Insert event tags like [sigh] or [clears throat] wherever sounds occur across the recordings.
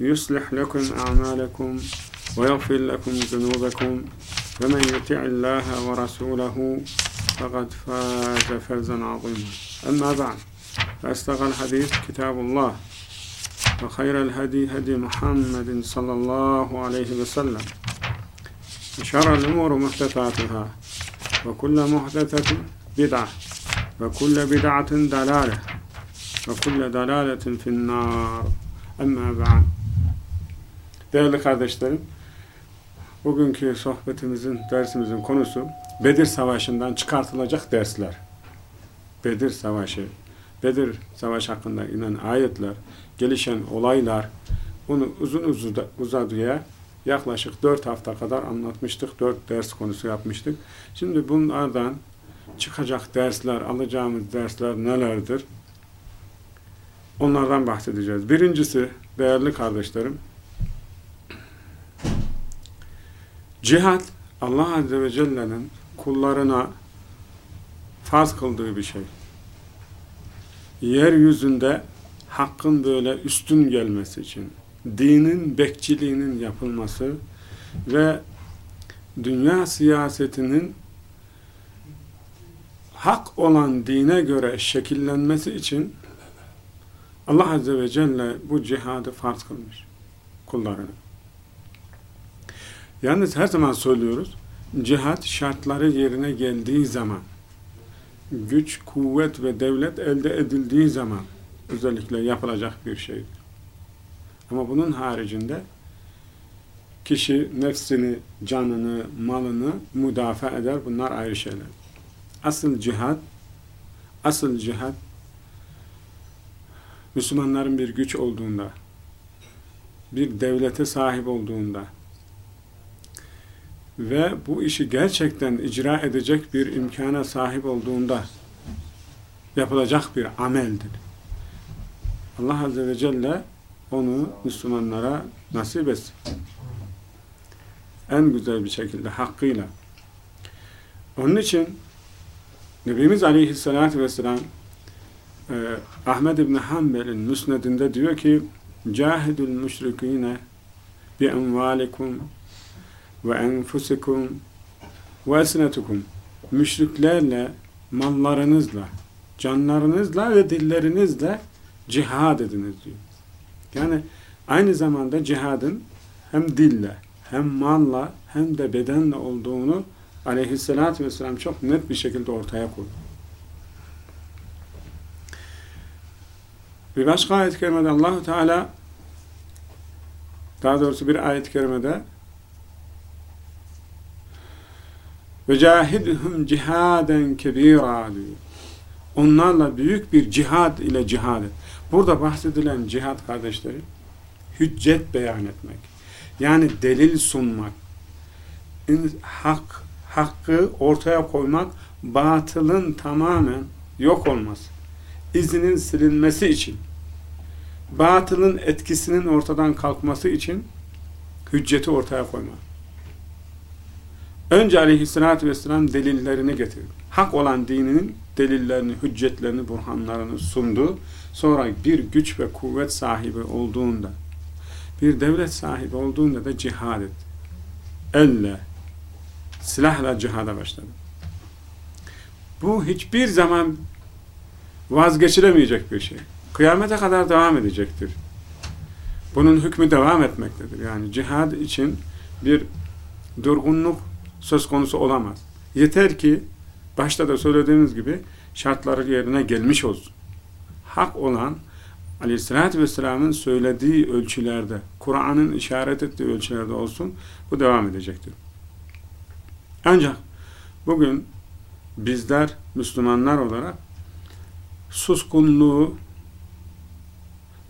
يصلح لكم أعمالكم ويغفر لكم ذنوبكم. ومن يطع الله ورسوله فقد فاز فوزا عظيما. أما بعد فأستغى الحديث كتاب الله وخير الهدي هدي محمد صلى الله عليه وسلم. وشر الأمور محدثاتها وكل محدثة بدعة وكل بدعة دلالة وكل دلالة في النار. أما بعد Değerli kardeşlerim, bugünkü sohbetimizin, dersimizin konusu Bedir Savaşı'ndan çıkartılacak dersler. Bedir Savaşı, Bedir Savaşı hakkında inen ayetler, gelişen olaylar, bunu uzun uzun uzadıya yaklaşık dört hafta kadar anlatmıştık, dört ders konusu yapmıştık. Şimdi bunlardan çıkacak dersler, alacağımız dersler nelerdir? Onlardan bahsedeceğiz. Birincisi, değerli kardeşlerim, Cihat Allah Azze ve Celle'nin kullarına farz kıldığı bir şey. Yeryüzünde hakkın böyle üstün gelmesi için, dinin bekçiliğinin yapılması ve dünya siyasetinin hak olan dine göre şekillenmesi için Allah Azze ve Celle bu cihadı farz kılmış kullarına. Yalnız her zaman söylüyoruz, cihat şartları yerine geldiği zaman, güç, kuvvet ve devlet elde edildiği zaman özellikle yapılacak bir şeydir. Ama bunun haricinde kişi nefsini, canını, malını müdafaa eder. Bunlar ayrı şeyler. Asıl cihat, asıl cihat Müslümanların bir güç olduğunda, bir devlete sahip olduğunda, ve bu işi gerçekten icra edecek bir imkana sahip olduğunda yapılacak bir ameldir. Allah Azze ve Celle onu Müslümanlara nasip etsin. En güzel bir şekilde, hakkıyla. Onun için Nebimiz Aleyhisselatü Vesselam e, Ahmed İbni Hanbel'in müsnedinde diyor ki Cahidul müşrikine bi envalikum ve enfusikum ve esnetukum müşriklerle mallarınızla canlarınızla ve dillerinizle cihad ediniz diyor. Yani aynı zamanda cihadın hem dille hem malla hem de bedenle olduğunu aleyhissalatü vesselam çok net bir şekilde ortaya koydu. Bir başka ayet-i kerimede Allahu Teala daha doğrusu bir ayet-i kerimede ve cahidhum cihaden kebira diyor. Onlarla büyük bir cihad ile cihad et. Burada bahsedilen cihad kardeşleri hüccet beyan etmek. Yani delil sunmak. Hak, hakkı ortaya koymak batılın tamamen yok olması. izinin silinmesi için batılın etkisinin ortadan kalkması için hücceti ortaya koymak. Önce aleyhissalatü vesselam delillerini getirdi. Hak olan dininin delillerini, hüccetlerini, burhanlarını sundu. Sonra bir güç ve kuvvet sahibi olduğunda, bir devlet sahibi olduğunda da cihad etti. Elle, silahla cihada başladı. Bu hiçbir zaman vazgeçilemeyecek bir şey. Kıyamete kadar devam edecektir. Bunun hükmü devam etmektedir. Yani cihad için bir durgunluk söz konusu olamaz. Yeter ki başta da söylediğimiz gibi şartları yerine gelmiş olsun. Hak olan Aleyhisselatü Vesselam'ın söylediği ölçülerde, Kur'an'ın işaret ettiği ölçülerde olsun, bu devam edecektir. Ancak bugün bizler Müslümanlar olarak suskunluğu,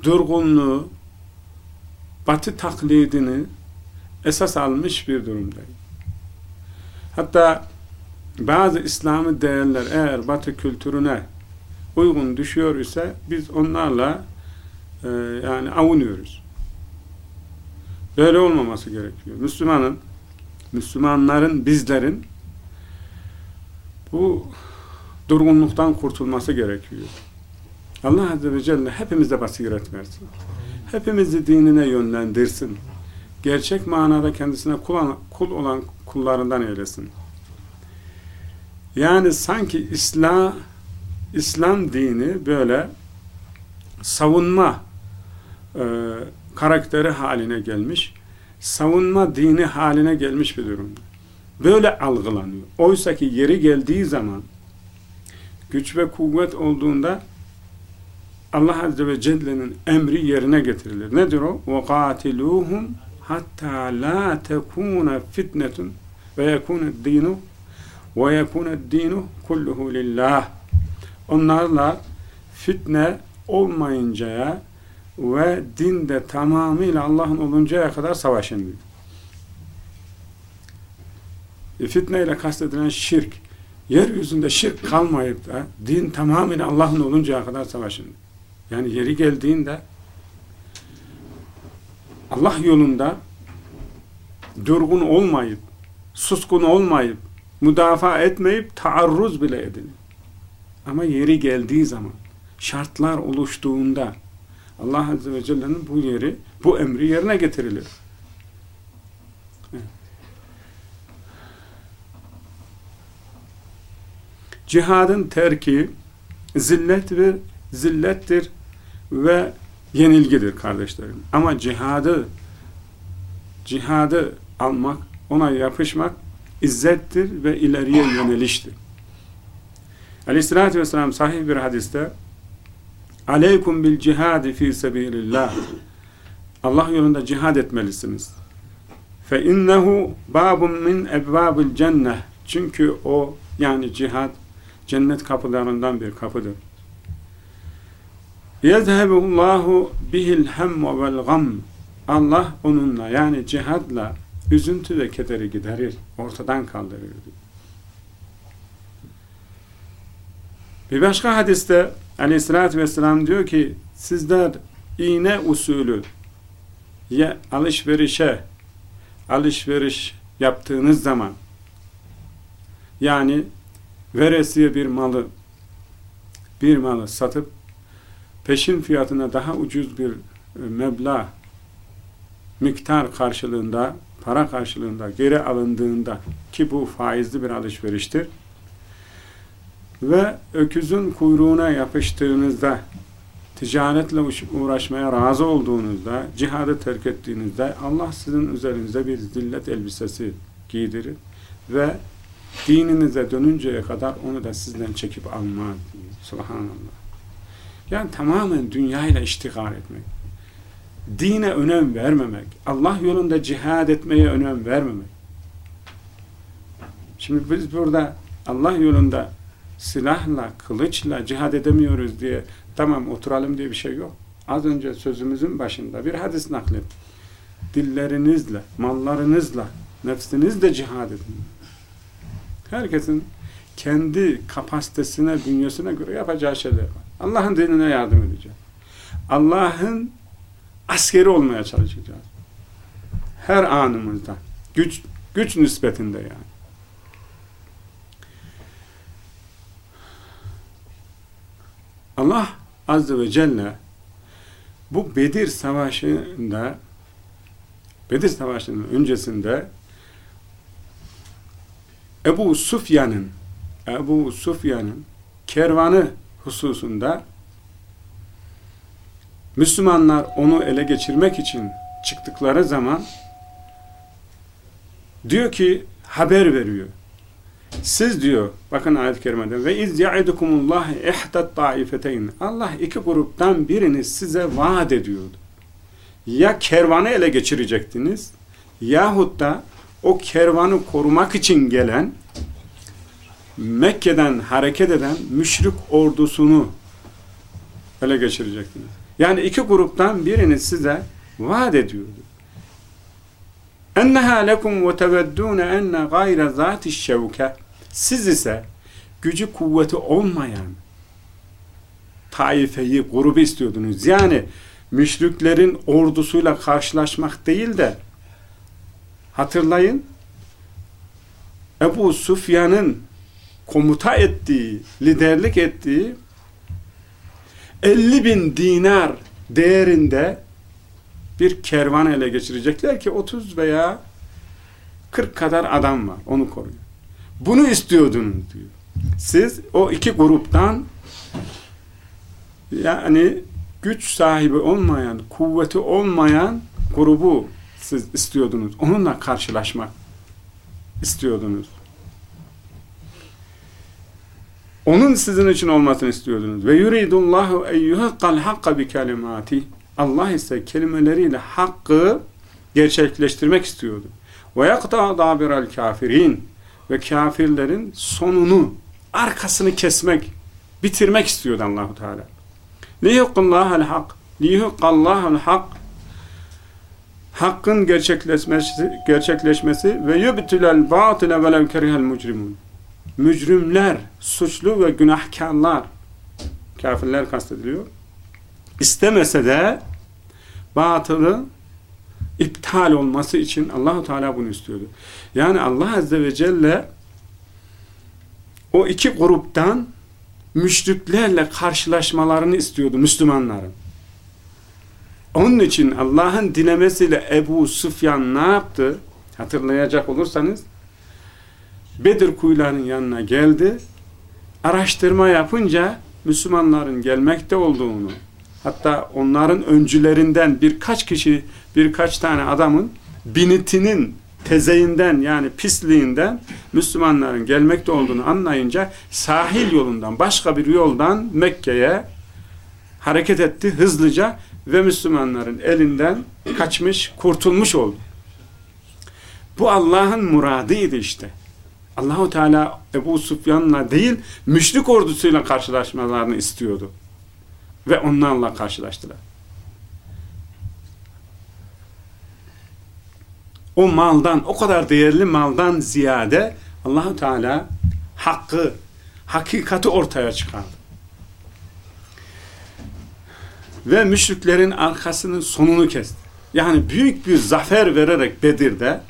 durgunluğu, batı taklidini esas almış bir durumdayız. Hatta bazı İslami değerler eğer batı kültürüne uygun düşüyor ise biz onlarla e, yani avunuyoruz. Böyle olmaması gerekiyor. Müslümanın, Müslümanların, bizlerin bu durgunluktan kurtulması gerekiyor. Allah Azze ve Celle hepimize basiret versin. Hepimizi dinine yönlendirsin. Gerçek manada kendisine kul, kul olan kullarından eylesin. Yani sanki İslam İslam dini böyle savunma e, karakteri haline gelmiş, savunma dini haline gelmiş bir durumda. Böyle algılanıyor. Oysa ki yeri geldiği zaman güç ve kuvvet olduğunda Allah Azze ve Celle'nin emri yerine getirilir. Nedir o? وَقَاتِلُوهُمْ hatta la tekuna fitnetun ve yekune dinu ve yekune dinu kulluhu lillah. Onlarla fitne olmayıncaya ve dinde tamamıyla Allah'ın oluncaya kadar savaşın diyor. E, fitne ile kastedilen şirk. Yeryüzünde şirk kalmayıp da din tamamıyla Allah'ın oluncaya kadar savaşın. Yani yeri geldiğinde Allah yolunda durgun olmayıp, suskun olmayıp, müdafaa etmeyip taarruz bile edin. Ama yeri geldiği zaman, şartlar oluştuğunda Allah Azze ve Celle'nin bu yeri, bu emri yerine getirilir. Cihadın terki zillet ve zillettir ve yenilgidir kardeşlerim. Ama cihadı cihadı almak, ona yapışmak izzettir ve ileriye yöneliştir. Aleyhissalatü vesselam sahih bir hadiste Aleykum bil cihadi fi sebilillah Allah yolunda cihad etmelisiniz. Fe innehu babun min ebvabil cenneh çünkü o yani cihad cennet kapılarından bir kapıdır. Yezhebullahu bihil hemme vel gam. Allah onunla yani cihadla üzüntü ve kederi giderir. Ortadan kaldırır. Bir başka hadiste aleyhissalatü vesselam diyor ki sizler iğne usulü ya alışverişe alışveriş yaptığınız zaman yani veresiye bir malı bir malı satıp peşin fiyatına daha ucuz bir meblağ miktar karşılığında para karşılığında geri alındığında ki bu faizli bir alışveriştir ve öküzün kuyruğuna yapıştığınızda ticaretle uğraşmaya razı olduğunuzda cihadı terk ettiğinizde Allah sizin üzerinize bir zillet elbisesi giydirir ve dininize dönünceye kadar onu da sizden çekip almaz. Subhanallah. Yani tamamen dünyayla iştigal etmek. Dine önem vermemek. Allah yolunda cihad etmeye önem vermemek. Şimdi biz burada Allah yolunda silahla, kılıçla cihad edemiyoruz diye tamam oturalım diye bir şey yok. Az önce sözümüzün başında bir hadis naklet. Dillerinizle, mallarınızla, nefsinizle cihad edin. Herkesin kendi kapasitesine, bünyesine göre yapacağı şeyler var. Allah'ın dinine yardım edeceğiz. Allah'ın askeri olmaya çalışacağız. Her anımızda. Güç, güç nispetinde yani. Allah Azze ve Celle bu Bedir Savaşı'nda Bedir Savaşı'nın öncesinde Ebu Sufyan'ın Ebu Sufyan'ın kervanı hususunda Müslümanlar onu ele geçirmek için çıktıkları zaman diyor ki haber veriyor. Siz diyor, bakın ayet-i kerimede ve iz ya'idukumullah ihdat taifeteyn. Allah iki gruptan birini size vaat ediyordu. Ya kervanı ele geçirecektiniz yahut da o kervanı korumak için gelen Mekke'den hareket eden müşrik ordusunu ele geçirecektiniz. Yani iki gruptan birini size vaat ediyordu. Lekum ve teveddûne enne gayre zâti şevke siz ise gücü kuvveti olmayan taifeyi, grubu istiyordunuz. Yani müşriklerin ordusuyla karşılaşmak değil de hatırlayın Ebu Sufyan'ın komuta ettiği, liderlik ettiği 50 bin dinar değerinde bir kervan ele geçirecekler ki 30 veya 40 kadar adam var. Onu koruyor. Bunu istiyordunuz diyor. Siz o iki gruptan yani güç sahibi olmayan, kuvveti olmayan grubu siz istiyordunuz. Onunla karşılaşmak istiyordunuz. Onun sizin için olmasını istiyordunuz. Ve yuridullahu eyyuhakkal hakka bi kelimati. Allah ise kelimeleriyle hakkı gerçekleştirmek istiyordu. Ve yakta dabiral kafirin ve kafirlerin sonunu, arkasını kesmek, bitirmek istiyordu Allahu Teala. Liyuqallahal hak, liyuqallahal hak hakkın gerçekleşmesi, gerçekleşmesi ve yubtilel batile velev kerihel mucrimun. Mücrimler, suçlu ve günahkarlar, kafirler kastediliyor. İstemese de batılı iptal olması için Allahu Teala bunu istiyordu. Yani Allah Azze ve Celle o iki gruptan müşriklerle karşılaşmalarını istiyordu Müslümanların. Onun için Allah'ın dilemesiyle Ebu Süfyan ne yaptı? Hatırlayacak olursanız Bedir kuyularının yanına geldi. Araştırma yapınca Müslümanların gelmekte olduğunu hatta onların öncülerinden birkaç kişi birkaç tane adamın binitinin tezeyinden yani pisliğinden Müslümanların gelmekte olduğunu anlayınca sahil yolundan başka bir yoldan Mekke'ye hareket etti hızlıca ve Müslümanların elinden kaçmış, kurtulmuş oldu. Bu Allah'ın muradıydı işte. Allahu Teala Ebu Sufyan'la değil, müşrik ordusuyla karşılaşmalarını istiyordu. Ve onlarla karşılaştılar. O maldan, o kadar değerli maldan ziyade Allahu Teala hakkı, hakikati ortaya çıkardı. Ve müşriklerin arkasının sonunu kesti. Yani büyük bir zafer vererek Bedir'de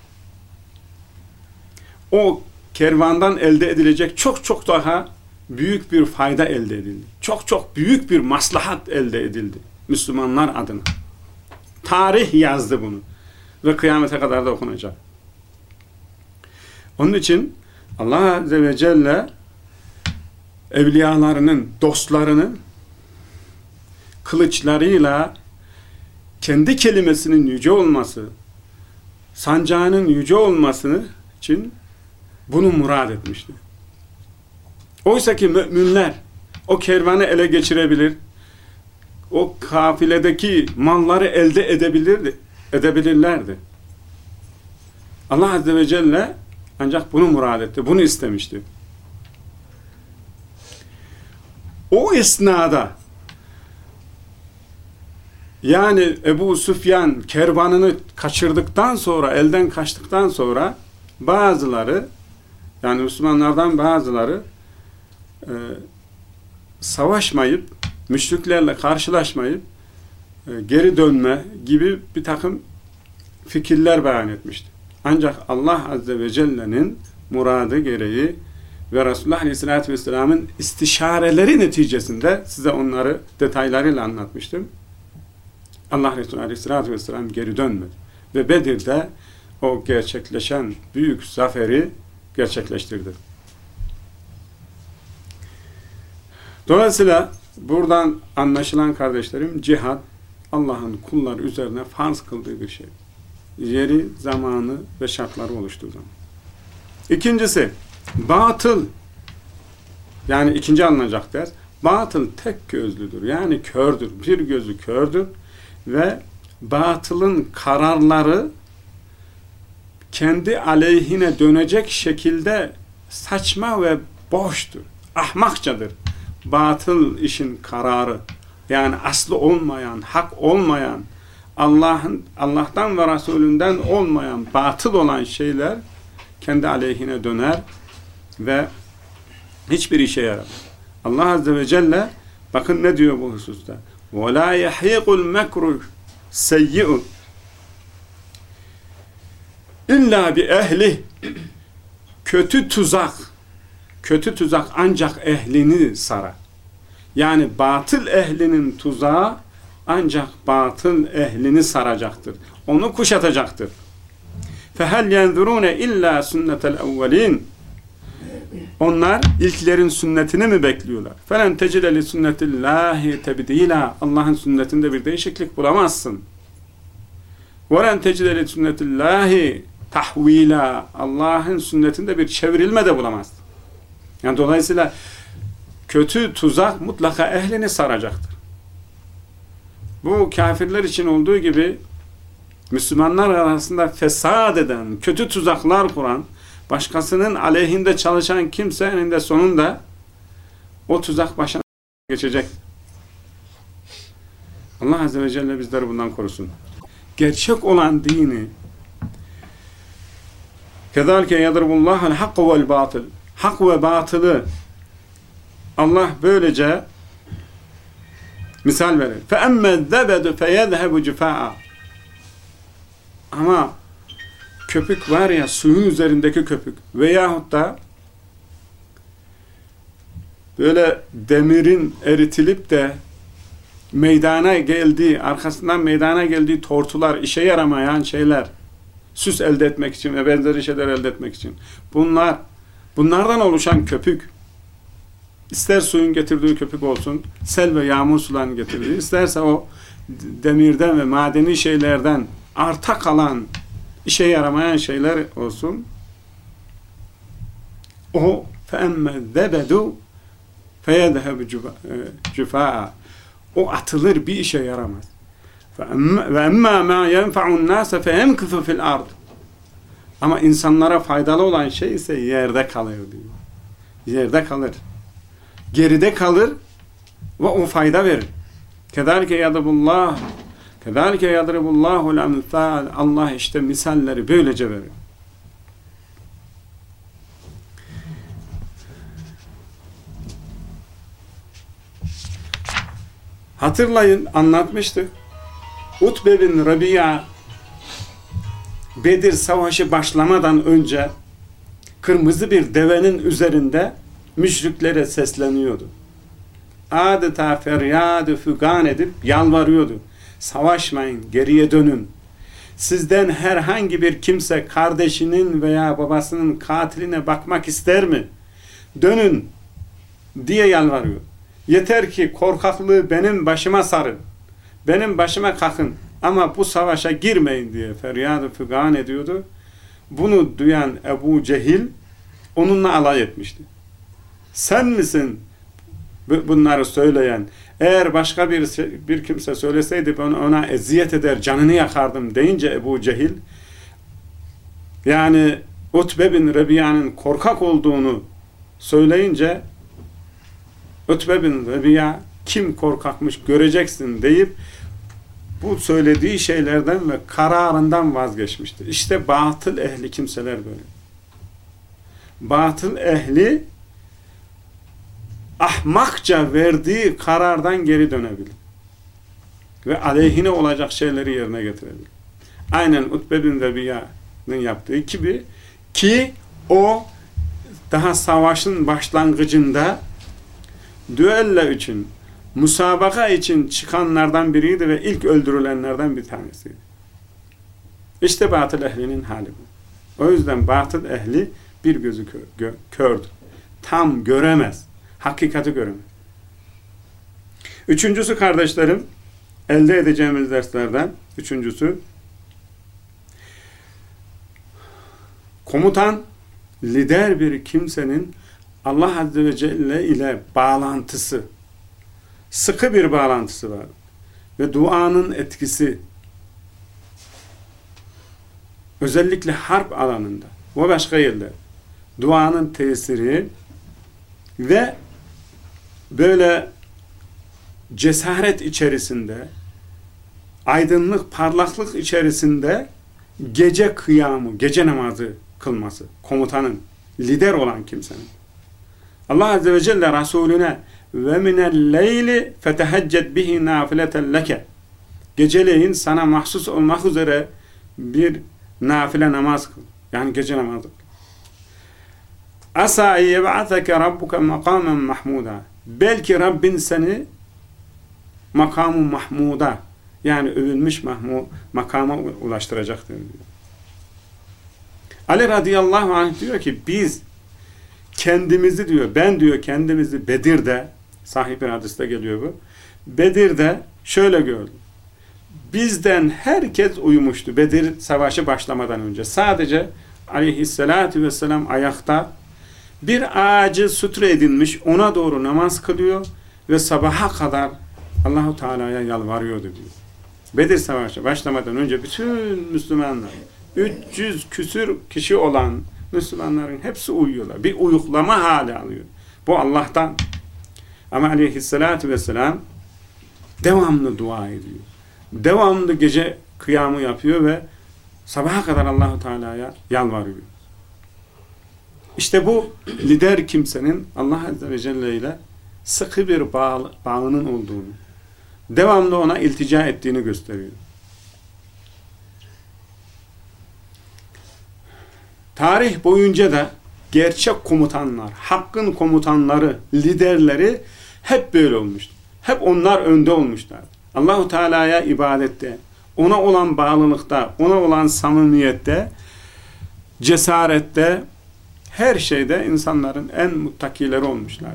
o kervandan elde edilecek çok çok daha büyük bir fayda elde edildi. Çok çok büyük bir maslahat elde edildi Müslümanlar adına. Tarih yazdı bunu ve kıyamete kadar da okunacak. Onun için Allah Azze ve Celle evliyalarının, dostlarını kılıçlarıyla kendi kelimesinin yüce olması, sancağının yüce olmasını için bunu murad etmişti. Oysa ki müminler o kervanı ele geçirebilir, o kafiledeki malları elde edebilirdi, edebilirlerdi. Allah Azze ve Celle ancak bunu murad etti, bunu istemişti. O esnada yani Ebu Süfyan kervanını kaçırdıktan sonra, elden kaçtıktan sonra bazıları yani Müslümanlardan bazıları e, savaşmayıp, müşriklerle karşılaşmayıp e, geri dönme gibi bir takım fikirler beyan etmişti. Ancak Allah Azze ve Celle'nin muradı gereği ve Resulullah Aleyhisselatü Vesselam'ın istişareleri neticesinde size onları detaylarıyla anlatmıştım. Allah Resulü Aleyhisselatü Vesselam geri dönmedi. Ve Bedir'de o gerçekleşen büyük zaferi gerçekleştirdi. Dolayısıyla buradan anlaşılan kardeşlerim cihad Allah'ın kullar üzerine farz kıldığı bir şey. Yeri, zamanı ve şartları oluştuğu zaman. İkincisi batıl yani ikinci alınacak ders batıl tek gözlüdür. Yani kördür. Bir gözü kördür ve batılın kararları kendi aleyhine dönecek şekilde saçma ve boştur. Ahmakçadır. Batıl işin kararı. Yani aslı olmayan, hak olmayan, Allah'ın Allah'tan ve Resulünden olmayan, batıl olan şeyler kendi aleyhine döner ve hiçbir işe yaramaz. Allah Azze ve Celle bakın ne diyor bu hususta. وَلَا يَحِيقُ الْمَكْرُ سَيِّئُ İlla bir ehli kötü tuzak kötü tuzak ancak ehlini sarar. Yani batıl ehlinin tuzağı ancak batıl ehlini saracaktır. Onu kuşatacaktır. فَهَلْ يَنْذُرُونَ اِلَّا سُنَّةَ الْاَوَّلِينَ Onlar ilklerin sünnetini mi bekliyorlar? فَلَنْ تَجِدَ لِسُنَّةِ اللّٰهِ تَبْد۪يلًا Allah'ın sünnetinde bir değişiklik bulamazsın. وَلَنْ تَجِدَ لِسُنَّةِ اللّٰهِ tahvila Allah'ın sünnetinde bir çevrilme de bulamazsın. Yani dolayısıyla kötü tuzak mutlaka ehlini saracaktır. Bu kafirler için olduğu gibi Müslümanlar arasında fesat eden, kötü tuzaklar kuran, başkasının aleyhinde çalışan kimsenin de sonunda o tuzak başına geçecek. Allah Azze ve Celle bizleri bundan korusun. Gerçek olan dini Kezalike yadribullahul hakku vel batıl. Hak ve batılı Allah böylece misal verir. Fe emme zebedu fe yedhebu cüfa'a. Ama köpük var ya suyun üzerindeki köpük veyahut da böyle demirin eritilip de meydana geldiği, arkasından meydana geldiği tortular, işe yaramayan şeyler süs elde etmek için ve benzeri şeyler elde etmek için. Bunlar, bunlardan oluşan köpük, ister suyun getirdiği köpük olsun, sel ve yağmur sularının getirdiği, isterse o demirden ve madeni şeylerden arta kalan, işe yaramayan şeyler olsun. O فَاَمَّا الذَّبَدُ فَيَذْهَبُ جُفَاءً O atılır bir işe yaramaz. وَاَمَّا مَا يَنْفَعُ النَّاسَ فَيَمْكُفُ فِي الْأَرْضِ Ama insanlara faydalı olan şey ise yerde kalır diyor. Yerde kalır. Geride kalır ve o fayda verir. Kedalike yadabullah Kedalike yadribullahul emsal Allah işte misalleri böylece verir. Hatırlayın anlatmıştık. Utbe bin Rabia Bedir savaşı başlamadan önce kırmızı bir devenin üzerinde müşriklere sesleniyordu. Adeta feryadı fügan edip yalvarıyordu. Savaşmayın, geriye dönün. Sizden herhangi bir kimse kardeşinin veya babasının katiline bakmak ister mi? Dönün diye yalvarıyor. Yeter ki korkaklığı benim başıma sarın. Benim başıma kalkın. Ama bu savaşa girmeyin diye feryadı fügan ediyordu. Bunu duyan Ebu Cehil onunla alay etmişti. Sen misin bunları söyleyen? Eğer başka bir, bir kimse söyleseydi ben ona eziyet eder, canını yakardım deyince Ebu Cehil yani Utbe bin Rebiya'nın korkak olduğunu söyleyince Utbe bin Rebiya kim korkakmış göreceksin deyip bu söylediği şeylerden ve kararından vazgeçmiştir. İşte batıl ehli kimseler böyle. Batıl ehli ahmakça verdiği karardan geri dönebilir. Ve aleyhine olacak şeyleri yerine getirebilir. Aynen Utbe bin Rebiya'nın yaptığı gibi ki o daha savaşın başlangıcında düella için musabaka için çıkanlardan biriydi ve ilk öldürülenlerden bir tanesiydi. İşte batıl ehlinin hali bu. O yüzden batıl ehli bir gözü kör, kördür. Tam göremez hakikati görün. Üçüncüsü kardeşlerim, elde edeceğimiz derslerden üçüncüsü komutan lider bir kimsenin Allah Azze ve Celle ile bağlantısı, sıkı bir bağlantısı var. Ve duanın etkisi, özellikle harp alanında ve başka yerler, duanın tesiri ve böyle cesaret içerisinde, aydınlık, parlaklık içerisinde gece kıyamı, gece namazı kılması, komutanın, lider olan kimsenin. Allah Azze ve Celle Resulüne ve minel leyli feteheccet bihi nafileten leke geceleyin sana mahsus olmak üzere bir nafile namaz kıl. Yani gece namazı kıl. Asa yeb'ateke rabbuke makamen mahmuda. Belki Rabbin seni makamı mahmuda yani övülmüş mahmu, makama ulaştıracaktır diyor. Ali radıyallahu anh diyor ki biz kendimizi diyor ben diyor kendimizi Bedir'de sahih bir hadiste geliyor bu. Bedir'de şöyle gördüm. Bizden herkes uyumuştu Bedir savaşı başlamadan önce. Sadece aleyhissalatü vesselam ayakta bir ağacı sutre edilmiş ona doğru namaz kılıyor ve sabaha kadar Allahu Teala'ya yalvarıyordu diyor. Bedir Savaşı başlamadan önce bütün Müslümanlar 300 küsür kişi olan Müslümanların hepsi uyuyorlar. Bir uyuklama hali alıyor. Bu Allah'tan. Ama aleyhissalatü vesselam devamlı dua ediyor. Devamlı gece kıyamı yapıyor ve sabaha kadar Allahu Teala'ya yalvarıyor. İşte bu lider kimsenin Allah Azze ve Celle ile sıkı bir bağ, bağının olduğunu, devamlı ona iltica ettiğini gösteriyor. Tarih boyunca da gerçek komutanlar, hakkın komutanları, liderleri hep böyle olmuştur. Hep onlar önde olmuşlar. Allahu Teala'ya ibadette, ona olan bağlılıkta, ona olan samimiyette, cesarette, her şeyde insanların en muttakileri olmuşlar.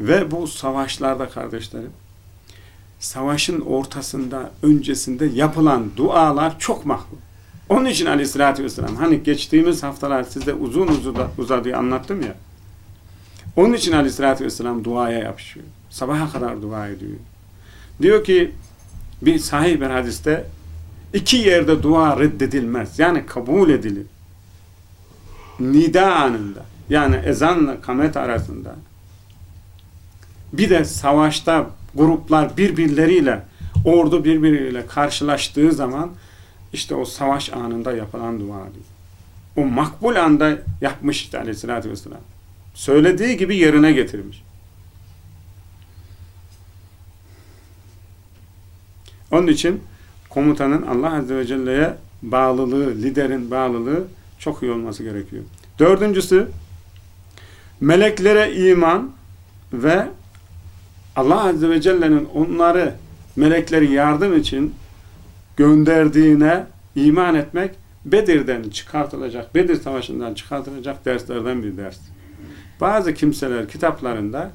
Ve bu savaşlarda kardeşlerim, savaşın ortasında, öncesinde yapılan dualar çok mahkum. Onun için aleyhissalatü vesselam, hani geçtiğimiz haftalar size uzun uzun uzadığı anlattım ya, onun için aleyhissalatü vesselam duaya yapışıyor. Sabaha kadar dua ediyor. Diyor ki, bir sahih bir hadiste, iki yerde dua reddedilmez. Yani kabul edilir. Nida anında, yani ezanla kamet arasında, bir de savaşta gruplar birbirleriyle, ordu birbiriyle karşılaştığı zaman işte o savaş anında yapılan dua diyor. O makbul anda yapmış işte aleyhissalatü vesselam. Söylediği gibi yerine getirmiş. Onun için komutanın Allah Azze ve Celle'ye bağlılığı, liderin bağlılığı çok iyi olması gerekiyor. Dördüncüsü, meleklere iman ve Allah Azze ve Celle'nin onları melekleri yardım için gönderdiğine iman etmek Bedir'den çıkartılacak, Bedir Savaşı'ndan çıkartılacak derslerden bir ders. Bazı kimseler kitaplarında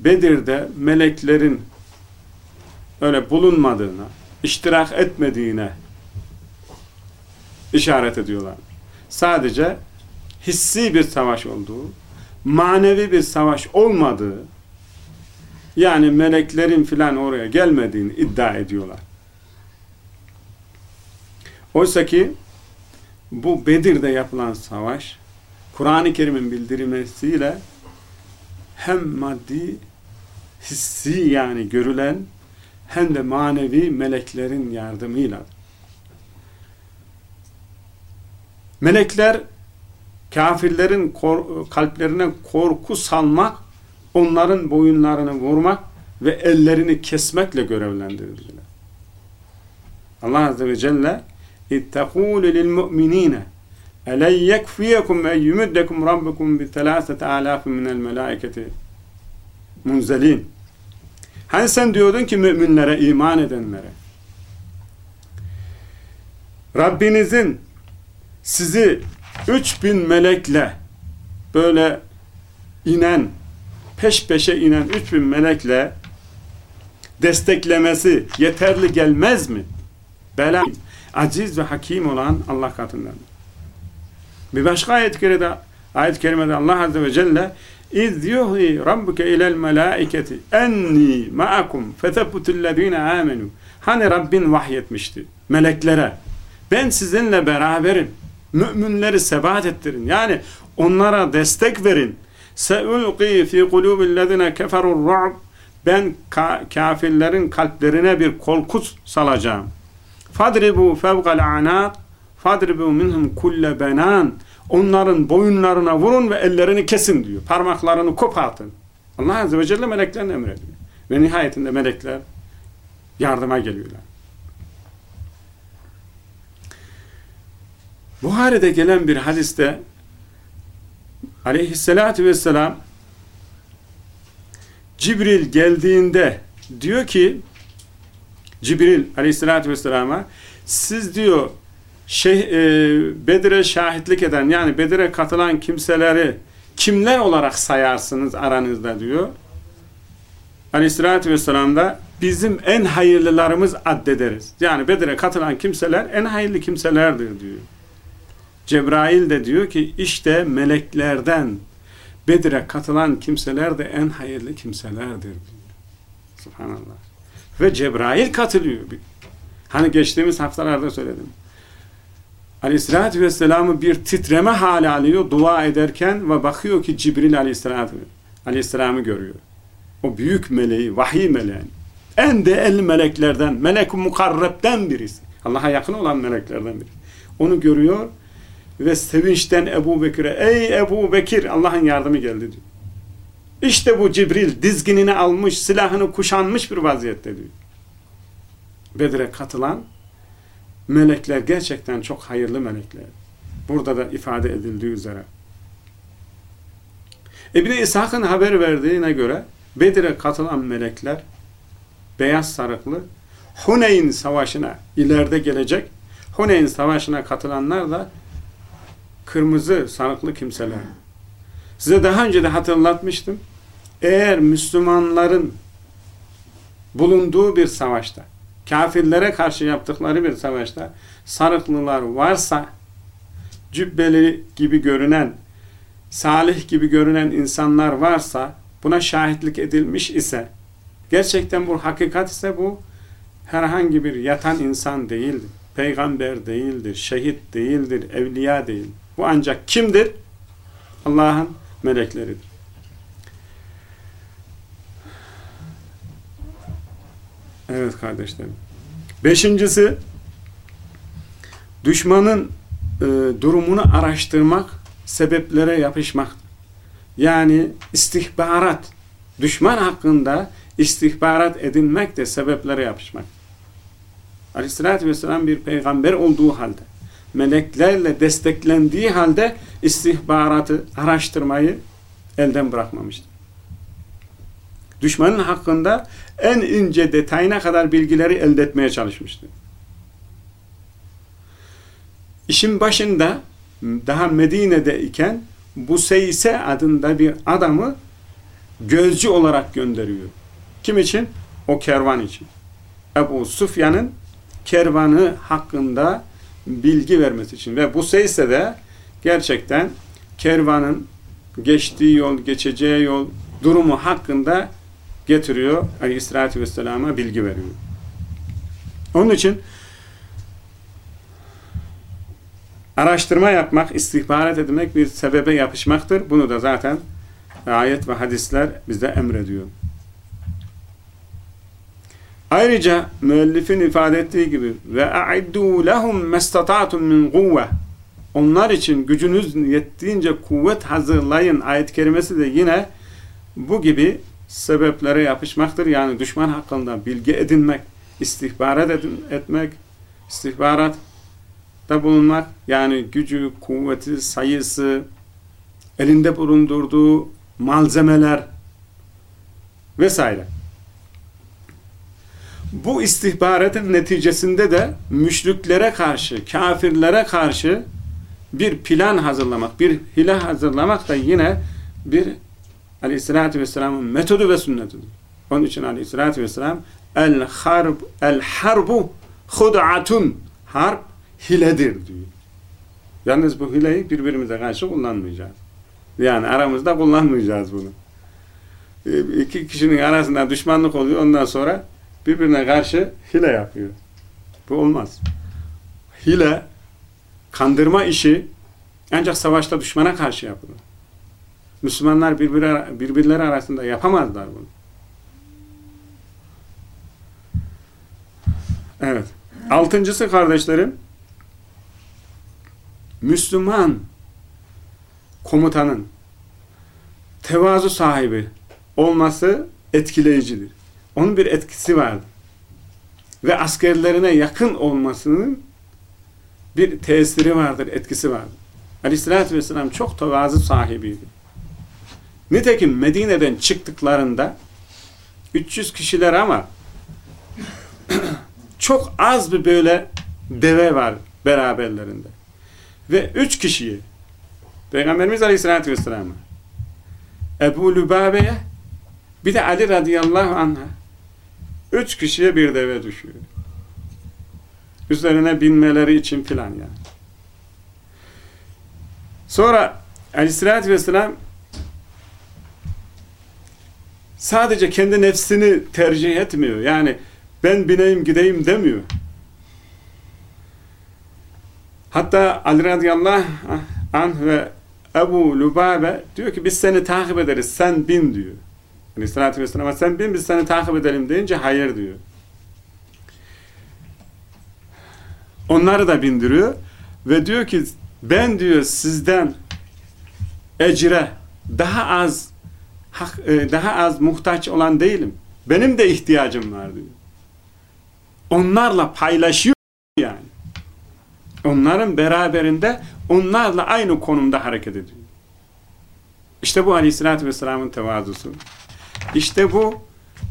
Bedir'de meleklerin öyle bulunmadığına, iştirak etmediğine işaret ediyorlar. Sadece hissi bir savaş olduğu, manevi bir savaş olmadığı yani meleklerin filan oraya gelmediğini iddia ediyorlar. Oysa ki bu Bedir'de yapılan savaş Kur'an-ı Kerim'in bildirilmesiyle hem maddi hissi yani görülen hem de manevi meleklerin yardımıyla. Melekler kafirlerin kor kalplerine korku salmak, onların boyunlarını vurmak ve ellerini kesmekle görevlendirildiler. Allah Azze ve Celle اِتَّقُولُ لِلْمُؤْمِنِينَ اَلَنْ يَكْفِيَكُمْ اَنْ يُمُدَّكُمْ رَبِّكُمْ بِثَلَاثَةَ آلَافٍ مِنَ الْمَلَائِكَةِ munzelin. Hani sen diyordun ki müminlere, iman edenlere Rabbinizin sizi 3000 melekle böyle inen peş peşe inen 3000 melekle desteklemesi yeterli gelmez mi? Bela aziz ve hakim olan Allah katından. Bir başka ayet keride ayet kerimede Allah azze ve celle İz yuhi rabbuke ilel melaiketi enni ma'akum fethebbutullezine amenu. Hani Rabbin vahyetmişti meleklere. Ben sizinle beraberim. Müminleri sebat ettirin. Yani onlara destek verin. Seulqi fi kulubillezine keferur ru'b. Ben ka kafirlerin kalplerine bir korkut salacağım. Fadribu fevgal anak fadribu minhum kulle benan onların boyunlarına vurun ve ellerini kesin diyor. Parmaklarını kopartın. Allah Azze ve Celle meleklerini emrediyor. Ve nihayetinde melekler yardıma geliyorlar. Buhari'de gelen bir hadiste aleyhissalatü vesselam Cibril geldiğinde diyor ki Cibril aleyhissalatü vesselama siz diyor şey, e, Bedir'e şahitlik eden yani Bedir'e katılan kimseleri kimler olarak sayarsınız aranızda diyor. Aleyhissalatü vesselam da bizim en hayırlılarımız addederiz. Yani Bedir'e katılan kimseler en hayırlı kimselerdir diyor. Cebrail de diyor ki işte meleklerden Bedir'e katılan kimseler de en hayırlı kimselerdir diyor. Subhanallah. Ve Cebrail katılıyor. Hani geçtiğimiz haftalarda söyledim. Aleyhissalatü vesselam'ı bir titreme hali alıyor dua ederken ve bakıyor ki Cibril aleyhissalatü aleyhisselamı görüyor. O büyük meleği, vahiy meleği. En değerli meleklerden, melek-i mukarrebden birisi. Allah'a yakın olan meleklerden biri. Onu görüyor ve sevinçten Ebu Bekir'e ey Ebu Bekir Allah'ın yardımı geldi diyor. İşte bu Cibril dizginini almış, silahını kuşanmış bir vaziyette diyor. Bedir'e katılan melekler gerçekten çok hayırlı melekler. Burada da ifade edildiği üzere. İbni İshak'ın haber verdiğine göre Bedir'e katılan melekler beyaz sarıklı Huneyn savaşına ileride gelecek Huneyn savaşına katılanlar da kırmızı sarıklı kimseler. Size daha önce de hatırlatmıştım. Eğer Müslümanların bulunduğu bir savaşta kafirlere karşı yaptıkları bir savaşta sarıklılar varsa cübbeli gibi görünen salih gibi görünen insanlar varsa buna şahitlik edilmiş ise gerçekten bu hakikat ise bu herhangi bir yatan insan değildir. Peygamber değildir, şehit değildir, evliya değil. Bu ancak kimdir? Allah'ın melekleridir. Evet kardeşlerim. Beşincisi düşmanın e, durumunu araştırmak, sebeplere yapışmak. Yani istihbarat, düşman hakkında istihbarat edinmek de sebeplere yapışmak. Aleyhissalatü vesselam bir peygamber olduğu halde, meleklerle desteklendiği halde istihbaratı araştırmayı elden bırakmamıştır düşmanın hakkında en ince detayına kadar bilgileri elde etmeye çalışmıştı. İşin başında daha Medine'de iken bu Seyse adında bir adamı gözcü olarak gönderiyor. Kim için? O kervan için. Ebu Sufyan'ın kervanı hakkında bilgi vermesi için. Ve bu Seyse de gerçekten kervanın geçtiği yol, geçeceği yol durumu hakkında getiriyor aleyhissalatü vesselama bilgi veriyor. Onun için araştırma yapmak, istihbarat etmek bir sebebe yapışmaktır. Bunu da zaten ayet ve hadisler bize emrediyor. Ayrıca müellifin ifade ettiği gibi ve a'iddu lehum mestatatum min kuvve onlar için gücünüz yettiğince kuvvet hazırlayın ayet kerimesi de yine bu gibi sebeplere yapışmaktır. Yani düşman hakkında bilgi edinmek, istihbarat edin, etmek, istihbarat da bulunmak, yani gücü, kuvveti, sayısı, elinde bulundurduğu malzemeler vesaire. Bu istihbaratın neticesinde de müşriklere karşı, kafirlere karşı bir plan hazırlamak, bir hile hazırlamak da yine bir Aleyhisselatü Vesselam'ın metodu ve sünnetidir. Onun için Aleyhisselatü Vesselam el harb el harbu hud'atun harp hiledir diyor. Yalnız bu hileyi birbirimize karşı kullanmayacağız. Yani aramızda kullanmayacağız bunu. E, iki kişinin arasında düşmanlık oluyor ondan sonra birbirine karşı hile yapıyor. Bu olmaz. Hile, kandırma işi ancak savaşta düşmana karşı yapılır. Müslümanlar birbirleri, birbirleri arasında yapamazlar bunu. Evet. Altıncısı kardeşlerim Müslüman komutanın tevazu sahibi olması etkileyicidir. Onun bir etkisi vardır. Ve askerlerine yakın olmasının bir tesiri vardır, etkisi vardır. Aleyhissalatü vesselam çok tevazu sahibiydi. Nitekim Medine'den çıktıklarında 300 kişiler ama [clears throat] çok az bir böyle deve var beraberlerinde. Ve üç kişiyi Peygamberimiz Aleyhisselatü Vesselam'a Ebu Lübabe'ye bir de Ali radıyallahu anh'a üç kişiye bir deve düşüyor. Üzerine binmeleri için filan yani. Sonra Aleyhisselatü Vesselam sadece kendi nefsini tercih etmiyor. Yani ben bineyim gideyim demiyor. Hatta Ali radıyallahu anh ve Ebu Lubabe diyor ki biz seni takip ederiz sen bin diyor. Aleyhissalatü vesselam'a sen bin biz seni takip edelim deyince hayır diyor. Onları da bindiriyor ve diyor ki ben diyor sizden ecre daha az e, daha az muhtaç olan değilim. Benim de ihtiyacım var diyor. Onlarla paylaşıyor yani. Onların beraberinde onlarla aynı konumda hareket ediyor. İşte bu aleyhissalatü vesselamın tevazusu. İşte bu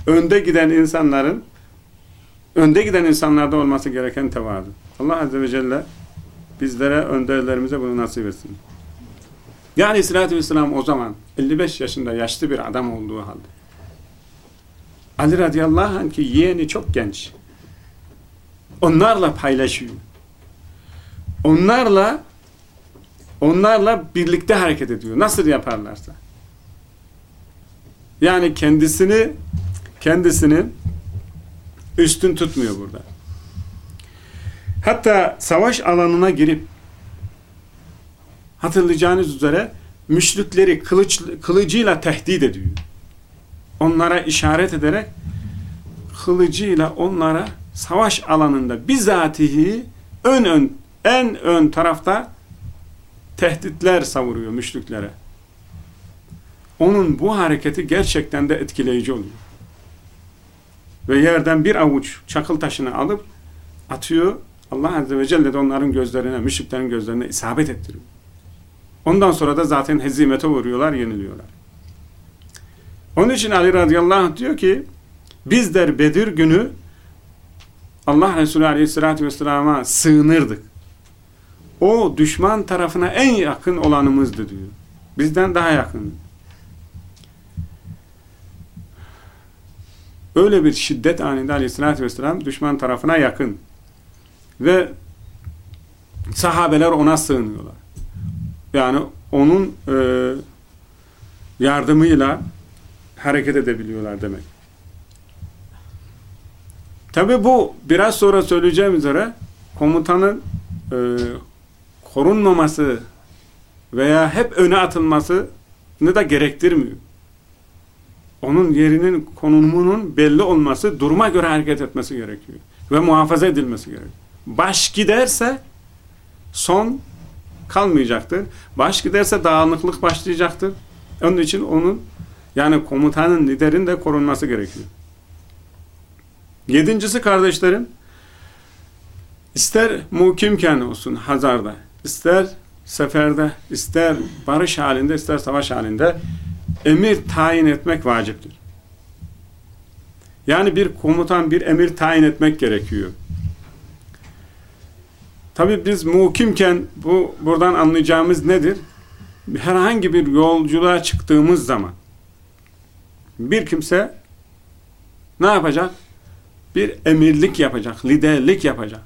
önde giden insanların önde giden insanlarda olması gereken tevazu. Allah Azze ve Celle bizlere, önderlerimize bunu nasip etsin. Yani aleyhissalatü vesselam o zaman 55 yaşında yaşlı bir adam olduğu halde Ali radıyallahu anh ki yeğeni çok genç. Onlarla paylaşıyor onlarla onlarla birlikte hareket ediyor. Nasıl yaparlarsa. Yani kendisini kendisini üstün tutmuyor burada. Hatta savaş alanına girip hatırlayacağınız üzere müşrikleri kılıç, kılıcıyla tehdit ediyor. Onlara işaret ederek kılıcıyla onlara savaş alanında bizatihi ön ön en ön tarafta tehditler savuruyor müşriklere. Onun bu hareketi gerçekten de etkileyici oluyor. Ve yerden bir avuç çakıl taşını alıp atıyor. Allah Azze ve Celle de onların gözlerine, müşriklerin gözlerine isabet ettiriyor. Ondan sonra da zaten hezimete uğruyorlar, yeniliyorlar. Onun için Ali radıyallahu anh diyor ki biz der Bedir günü Allah Resulü aleyhissalatü vesselama sığınırdık. O düşman tarafına en yakın olanımızdı diyor. Bizden daha yakın. Öyle bir şiddet anında aleyhissalatü vesselam düşman tarafına yakın. Ve sahabeler ona sığınıyorlar. Yani onun e, yardımıyla hareket edebiliyorlar demek. Tabi bu biraz sonra söyleyeceğim üzere komutanın e, korunmaması veya hep öne atılmasını da gerektirmiyor. Onun yerinin, konumunun belli olması, duruma göre hareket etmesi gerekiyor. Ve muhafaza edilmesi gerekiyor. Baş giderse son kalmayacaktır. Baş giderse dağınıklık başlayacaktır. Onun için onun yani komutanın, liderin de korunması gerekiyor. Yedincisi kardeşlerim, ister muhkimken olsun Hazar'da, ister seferde, ister barış halinde, ister savaş halinde emir tayin etmek vaciptir. Yani bir komutan bir emir tayin etmek gerekiyor. Tabi biz muhkimken bu buradan anlayacağımız nedir? Herhangi bir yolculuğa çıktığımız zaman bir kimse ne yapacak? bir emirlik yapacak, liderlik yapacak.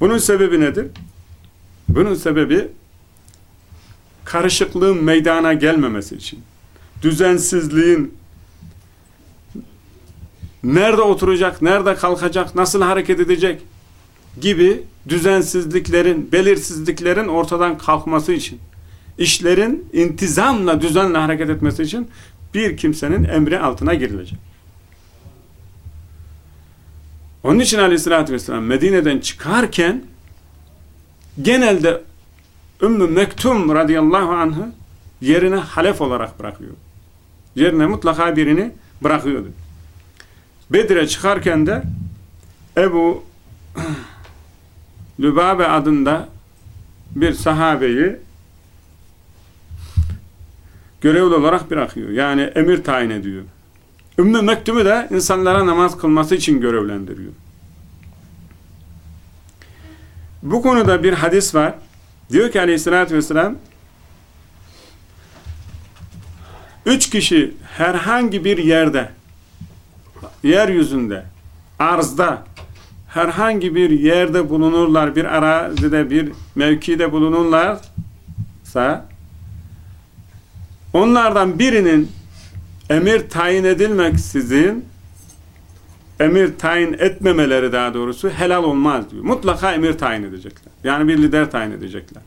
Bunun sebebi nedir? Bunun sebebi karışıklığın meydana gelmemesi için. Düzensizliğin nerede oturacak, nerede kalkacak, nasıl hareket edecek gibi düzensizliklerin, belirsizliklerin ortadan kalkması için, işlerin intizamla, düzenle hareket etmesi için bir kimsenin emri altına girilecek. Onun için aleyhissalatü vesselam Medine'den çıkarken genelde Ümmü Mektum radıyallahu anh'ı yerine halef olarak bırakıyor. Yerine mutlaka birini bırakıyordu. Bedir'e çıkarken de Ebu [clears throat] Lübabe adında bir sahabeyi görevli olarak bırakıyor. Yani emir tayin ediyor. Ümmü Mektum'u da insanlara namaz kılması için görevlendiriyor. Bu konuda bir hadis var. Diyor ki aleyhissalatü vesselam üç kişi herhangi bir yerde yeryüzünde arzda herhangi bir yerde bulunurlar, bir arazide, bir mevkide bulunurlarsa onlardan birinin emir tayin edilmeksizin emir tayin etmemeleri daha doğrusu helal olmaz diyor. Mutlaka emir tayin edecekler. Yani bir lider tayin edecekler.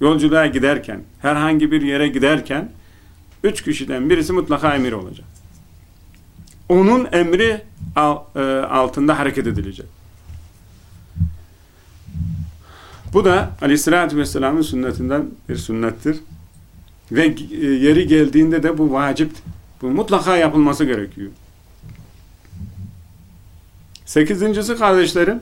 Yolculuğa giderken, herhangi bir yere giderken üç kişiden birisi mutlaka emir olacak. Onun emri e, altında hareket edilecek. Bu da aleyhissalatü vesselamın sünnetinden bir sünnettir. Ve e, yeri geldiğinde de bu vacip. Bu mutlaka yapılması gerekiyor. Sekizincisi kardeşlerim,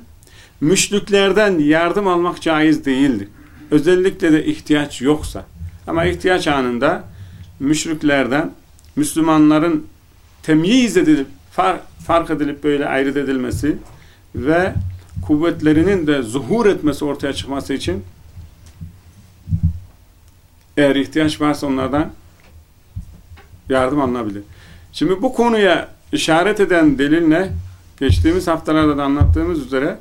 müşriklerden yardım almak caiz değildir. Özellikle de ihtiyaç yoksa. Ama ihtiyaç anında müşriklerden Müslümanların temyiz edilip, fark edilip böyle ayrıt edilmesi ve kuvvetlerinin de zuhur etmesi ortaya çıkması için eğer ihtiyaç varsa onlardan yardım alınabilir. Şimdi bu konuya işaret eden delil ne? Geçtiğimiz haftalarda da anlattığımız üzere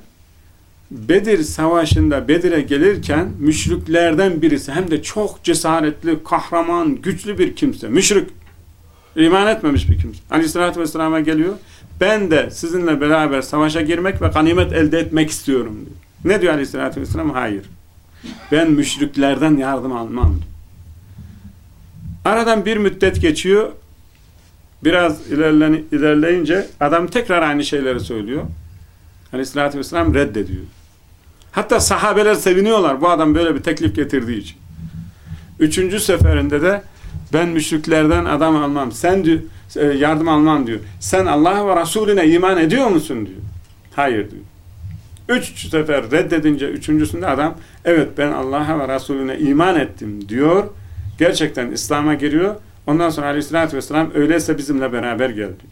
Bedir Savaşı'nda Bedir'e gelirken müşriklerden birisi hem de çok cesaretli, kahraman, güçlü bir kimse. Müşrik. iman etmemiş bir kimse. Aleyhissalatü Vesselam'a geliyor. Ben de sizinle beraber savaşa girmek ve ganimet elde etmek istiyorum diyor. Ne diyor Aleyhisselatü Vesselam? Hayır. Ben müşriklerden yardım almam. Aradan bir müddet geçiyor. Biraz ilerleyince adam tekrar aynı şeyleri söylüyor. Aleyhissalatü vesselam reddediyor. Hatta sahabeler seviniyorlar bu adam böyle bir teklif getirdiği için. Üçüncü seferinde de ben müşriklerden adam almam. Sen e, yardım almam diyor. Sen Allah ve Resulüne iman ediyor musun diyor. Hayır diyor. Üç sefer reddedince üçüncüsünde adam evet ben Allah'a ve Resulüne iman ettim diyor. Gerçekten İslam'a giriyor. Ondan sonra aleyhissalatü vesselam öyleyse bizimle beraber geldi.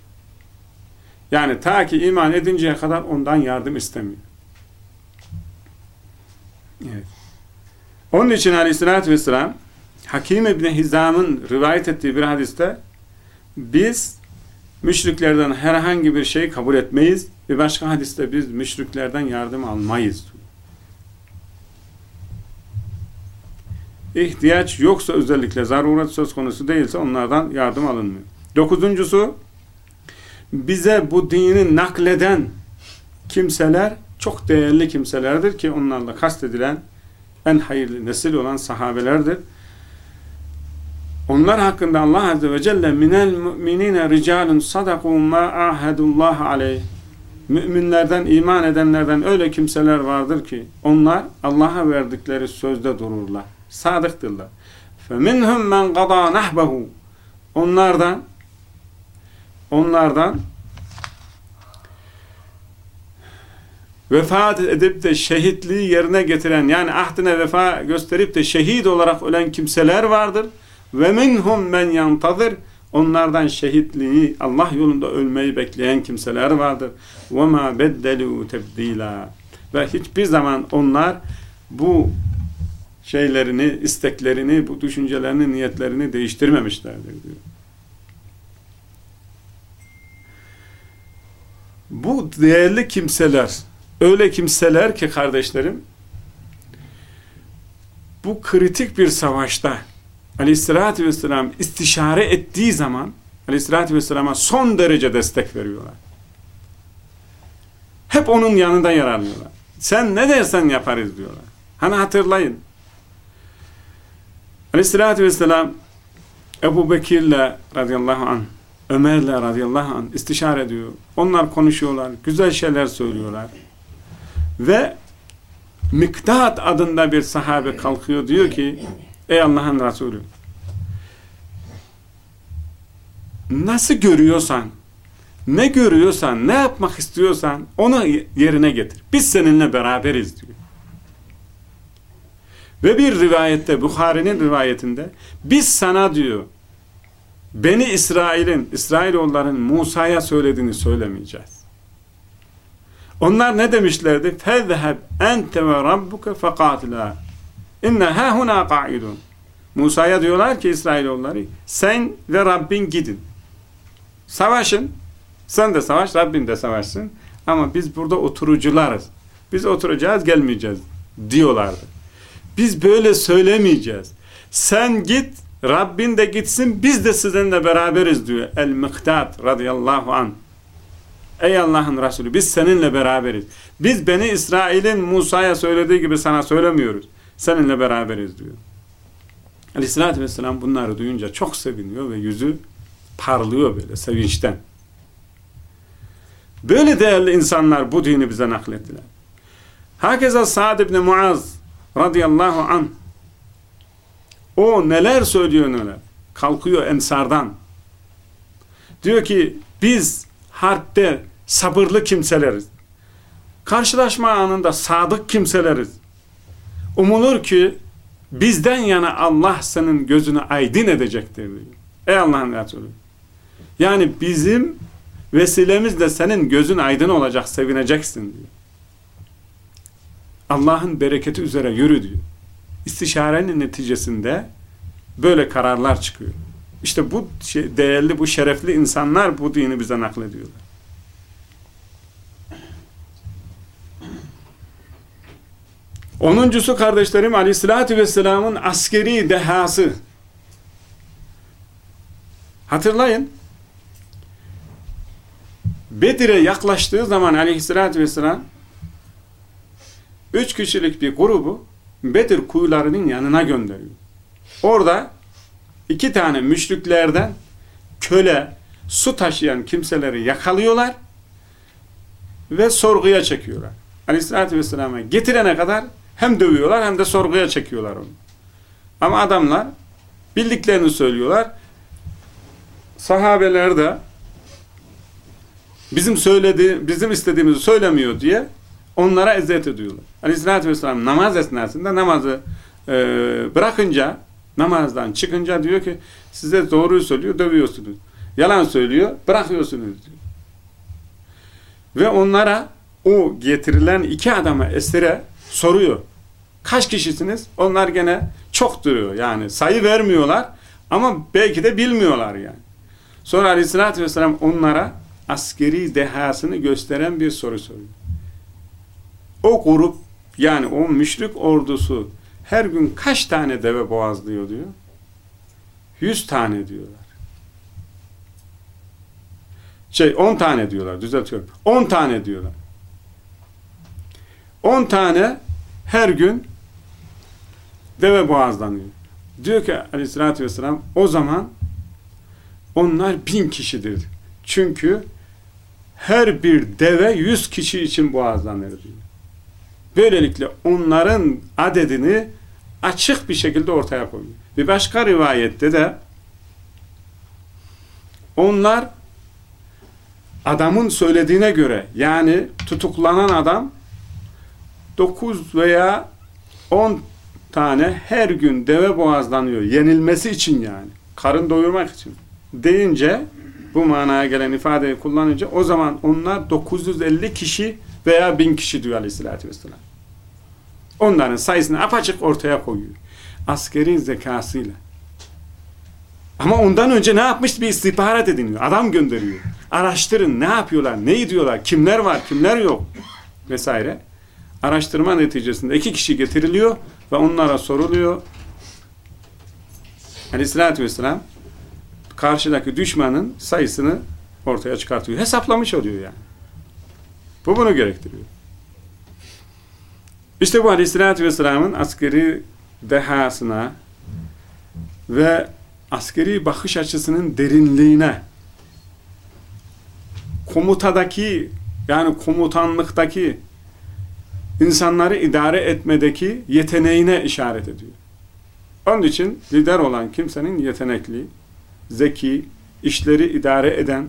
Yani ta ki iman edinceye kadar ondan yardım istemiyor. Evet. Onun için aleyhissalatü vesselam Hakim İbni Hizam'ın rivayet ettiği bir hadiste biz müşriklerden herhangi bir şey kabul etmeyiz. Bir başka hadiste biz müşriklerden yardım almayız. İhtiyaç yoksa özellikle zaruret söz konusu değilse onlardan yardım alınmıyor. Dokuzuncusu bize bu dini nakleden kimseler çok değerli kimselerdir ki onlarla kastedilen en hayırlı nesil olan sahabelerdir. Onlar hakkında Allah Azze ve Celle minel mu'minine ricalun sadaku ma ahadullah aleyh Müminlerden, iman edenlerden öyle kimseler vardır ki onlar Allah'a verdikleri sözde dururlar. Sadıktırlar. فَمِنْهُمْ مَنْ قَضَى نَحْبَهُ Onlardan onlardan vefat edip de şehitliği yerine getiren yani ahdine vefa gösterip de şehit olarak ölen kimseler vardır. Ve minhum men yantazir onlardan şehitliği Allah yolunda ölmeyi bekleyen kimseler vardır. Ve ma beddelu tebdila ve hiçbir zaman onlar bu şeylerini, isteklerini, bu düşüncelerini, niyetlerini değiştirmemişlerdir diyor. Bu değerli kimseler öyle kimseler ki kardeşlerim bu kritik bir savaşta aleyhissalatü vesselam istişare ettiği zaman aleyhissalatü vesselama son derece destek veriyorlar. Hep onun yanında yer. Sen ne dersen yaparız diyorlar. Hani hatırlayın. Aleyhissalatü vesselam Ebu Bekir'le radıyallahu anh Ömer'le radıyallahu anh istişare ediyor. Onlar konuşuyorlar. Güzel şeyler söylüyorlar. Ve Miktat adında bir sahabe kalkıyor diyor ki ey Allah'ın Resulü nasıl görüyorsan ne görüyorsan ne yapmak istiyorsan onu yerine getir. Biz seninle beraberiz diyor. Ve bir rivayette Bukhari'nin rivayetinde biz sana diyor Beni İsrail'in, İsrailoğulların Musa'ya söylediğini söylemeyeceğiz. Onlar ne demişlerdi? فَذْهَبْ اَنْتَ وَرَبُّكَ فَقَاتِلَا اِنَّ هَا هُنَا قَعِدُونَ Musa'ya diyorlar ki İsrailoğulları sen ve Rabbin gidin. Savaşın. Sen de savaş, Rabbin de savaşsın. Ama biz burada oturucularız. Biz oturacağız, gelmeyeceğiz diyorlardı. Biz böyle söylemeyeceğiz. Sen git, Rabbin de gitsin, biz de sizinle beraberiz diyor. El-Miktat radıyallahu anh. Ey Allah'ın Resulü biz seninle beraberiz. Biz beni İsrail'in Musa'ya söylediği gibi sana söylemiyoruz. Seninle beraberiz diyor. Aleyhissalatü vesselam bunları duyunca çok seviniyor ve yüzü parlıyor böyle sevinçten. Böyle değerli insanlar bu dini bize naklettiler. Hakeza Sa'd ibn Muaz radıyallahu anh o neler söylüyor neler. Kalkıyor ensardan. Diyor ki biz harpte sabırlı kimseleriz. Karşılaşma anında sadık kimseleriz. Umulur ki bizden yana Allah senin gözünü aydın edecektir diyor. Ey Allah'ın Resulü. Yani bizim vesilemizle senin gözün aydın olacak, sevineceksin diyor. Allah'ın bereketi üzere yürü diyor. İstişarenin neticesinde böyle kararlar çıkıyor. İşte bu şey, değerli, bu şerefli insanlar bu dini bize naklediyorlar. Onuncusu kardeşlerim Aleyhisselatü Vesselam'ın askeri dehası. Hatırlayın. Bedir'e yaklaştığı zaman Aleyhisselatü Vesselam üç kişilik bir grubu Bedir kuyularının yanına gönderiyor. Orada iki tane müşriklerden köle, su taşıyan kimseleri yakalıyorlar ve sorguya çekiyorlar. Aleyhissalatü Vesselam'a getirene kadar hem dövüyorlar hem de sorguya çekiyorlar onu. Ama adamlar bildiklerini söylüyorlar. Sahabeler de bizim söylediği, bizim istediğimizi söylemiyor diye onlara eziyet ediyorlar. Aleyhissalatü vesselam namaz esnasında namazı e, bırakınca namazdan çıkınca diyor ki size doğruyu söylüyor dövüyorsunuz. Yalan söylüyor bırakıyorsunuz diyor. Ve onlara o getirilen iki adama esire soruyor. Kaç kişisiniz? Onlar gene çok duruyor. Yani sayı vermiyorlar ama belki de bilmiyorlar yani. Sonra aleyhissalatü vesselam onlara askeri dehasını gösteren bir soru soruyor. O grup yani o müşrik ordusu her gün kaç tane deve boğazlıyor diyor? Yüz tane diyorlar. Şey on tane diyorlar düzeltiyorum. On tane diyorlar. On tane her gün deve boğazlanıyor. Diyor ki aleyhissalatü vesselam o zaman onlar bin kişidir. Çünkü her bir deve yüz kişi için boğazlanır diyor. Böylelikle onların adedini açık bir şekilde ortaya koyuyor. Bir başka rivayette de onlar adamın söylediğine göre yani tutuklanan adam 9 veya 10 tane her gün deve boğazlanıyor. Yenilmesi için yani. Karın doyurmak için. Deyince bu manaya gelen ifadeyi kullanınca o zaman onlar 950 kişi veya 1000 kişi diyor aleyhissalatü vesselam. Onların sayısını apaçık ortaya koyuyor. Askeri zekasıyla. Ama ondan önce ne yapmış? Bir istihbarat ediniyor. Adam gönderiyor. Araştırın ne yapıyorlar, ne ediyorlar, kimler var, kimler yok vesaire. Araştırma neticesinde iki kişi getiriliyor ve onlara soruluyor. Aleyhissalatü vesselam karşıdaki düşmanın sayısını ortaya çıkartıyor. Hesaplamış oluyor yani. Bu bunu gerektiriyor. İşte bu Aleyhisselatü Vesselam'ın askeri dehasına ve askeri bakış açısının derinliğine komutadaki yani komutanlıktaki insanları idare etmedeki yeteneğine işaret ediyor. Onun için lider olan kimsenin yetenekli, zeki, işleri idare eden,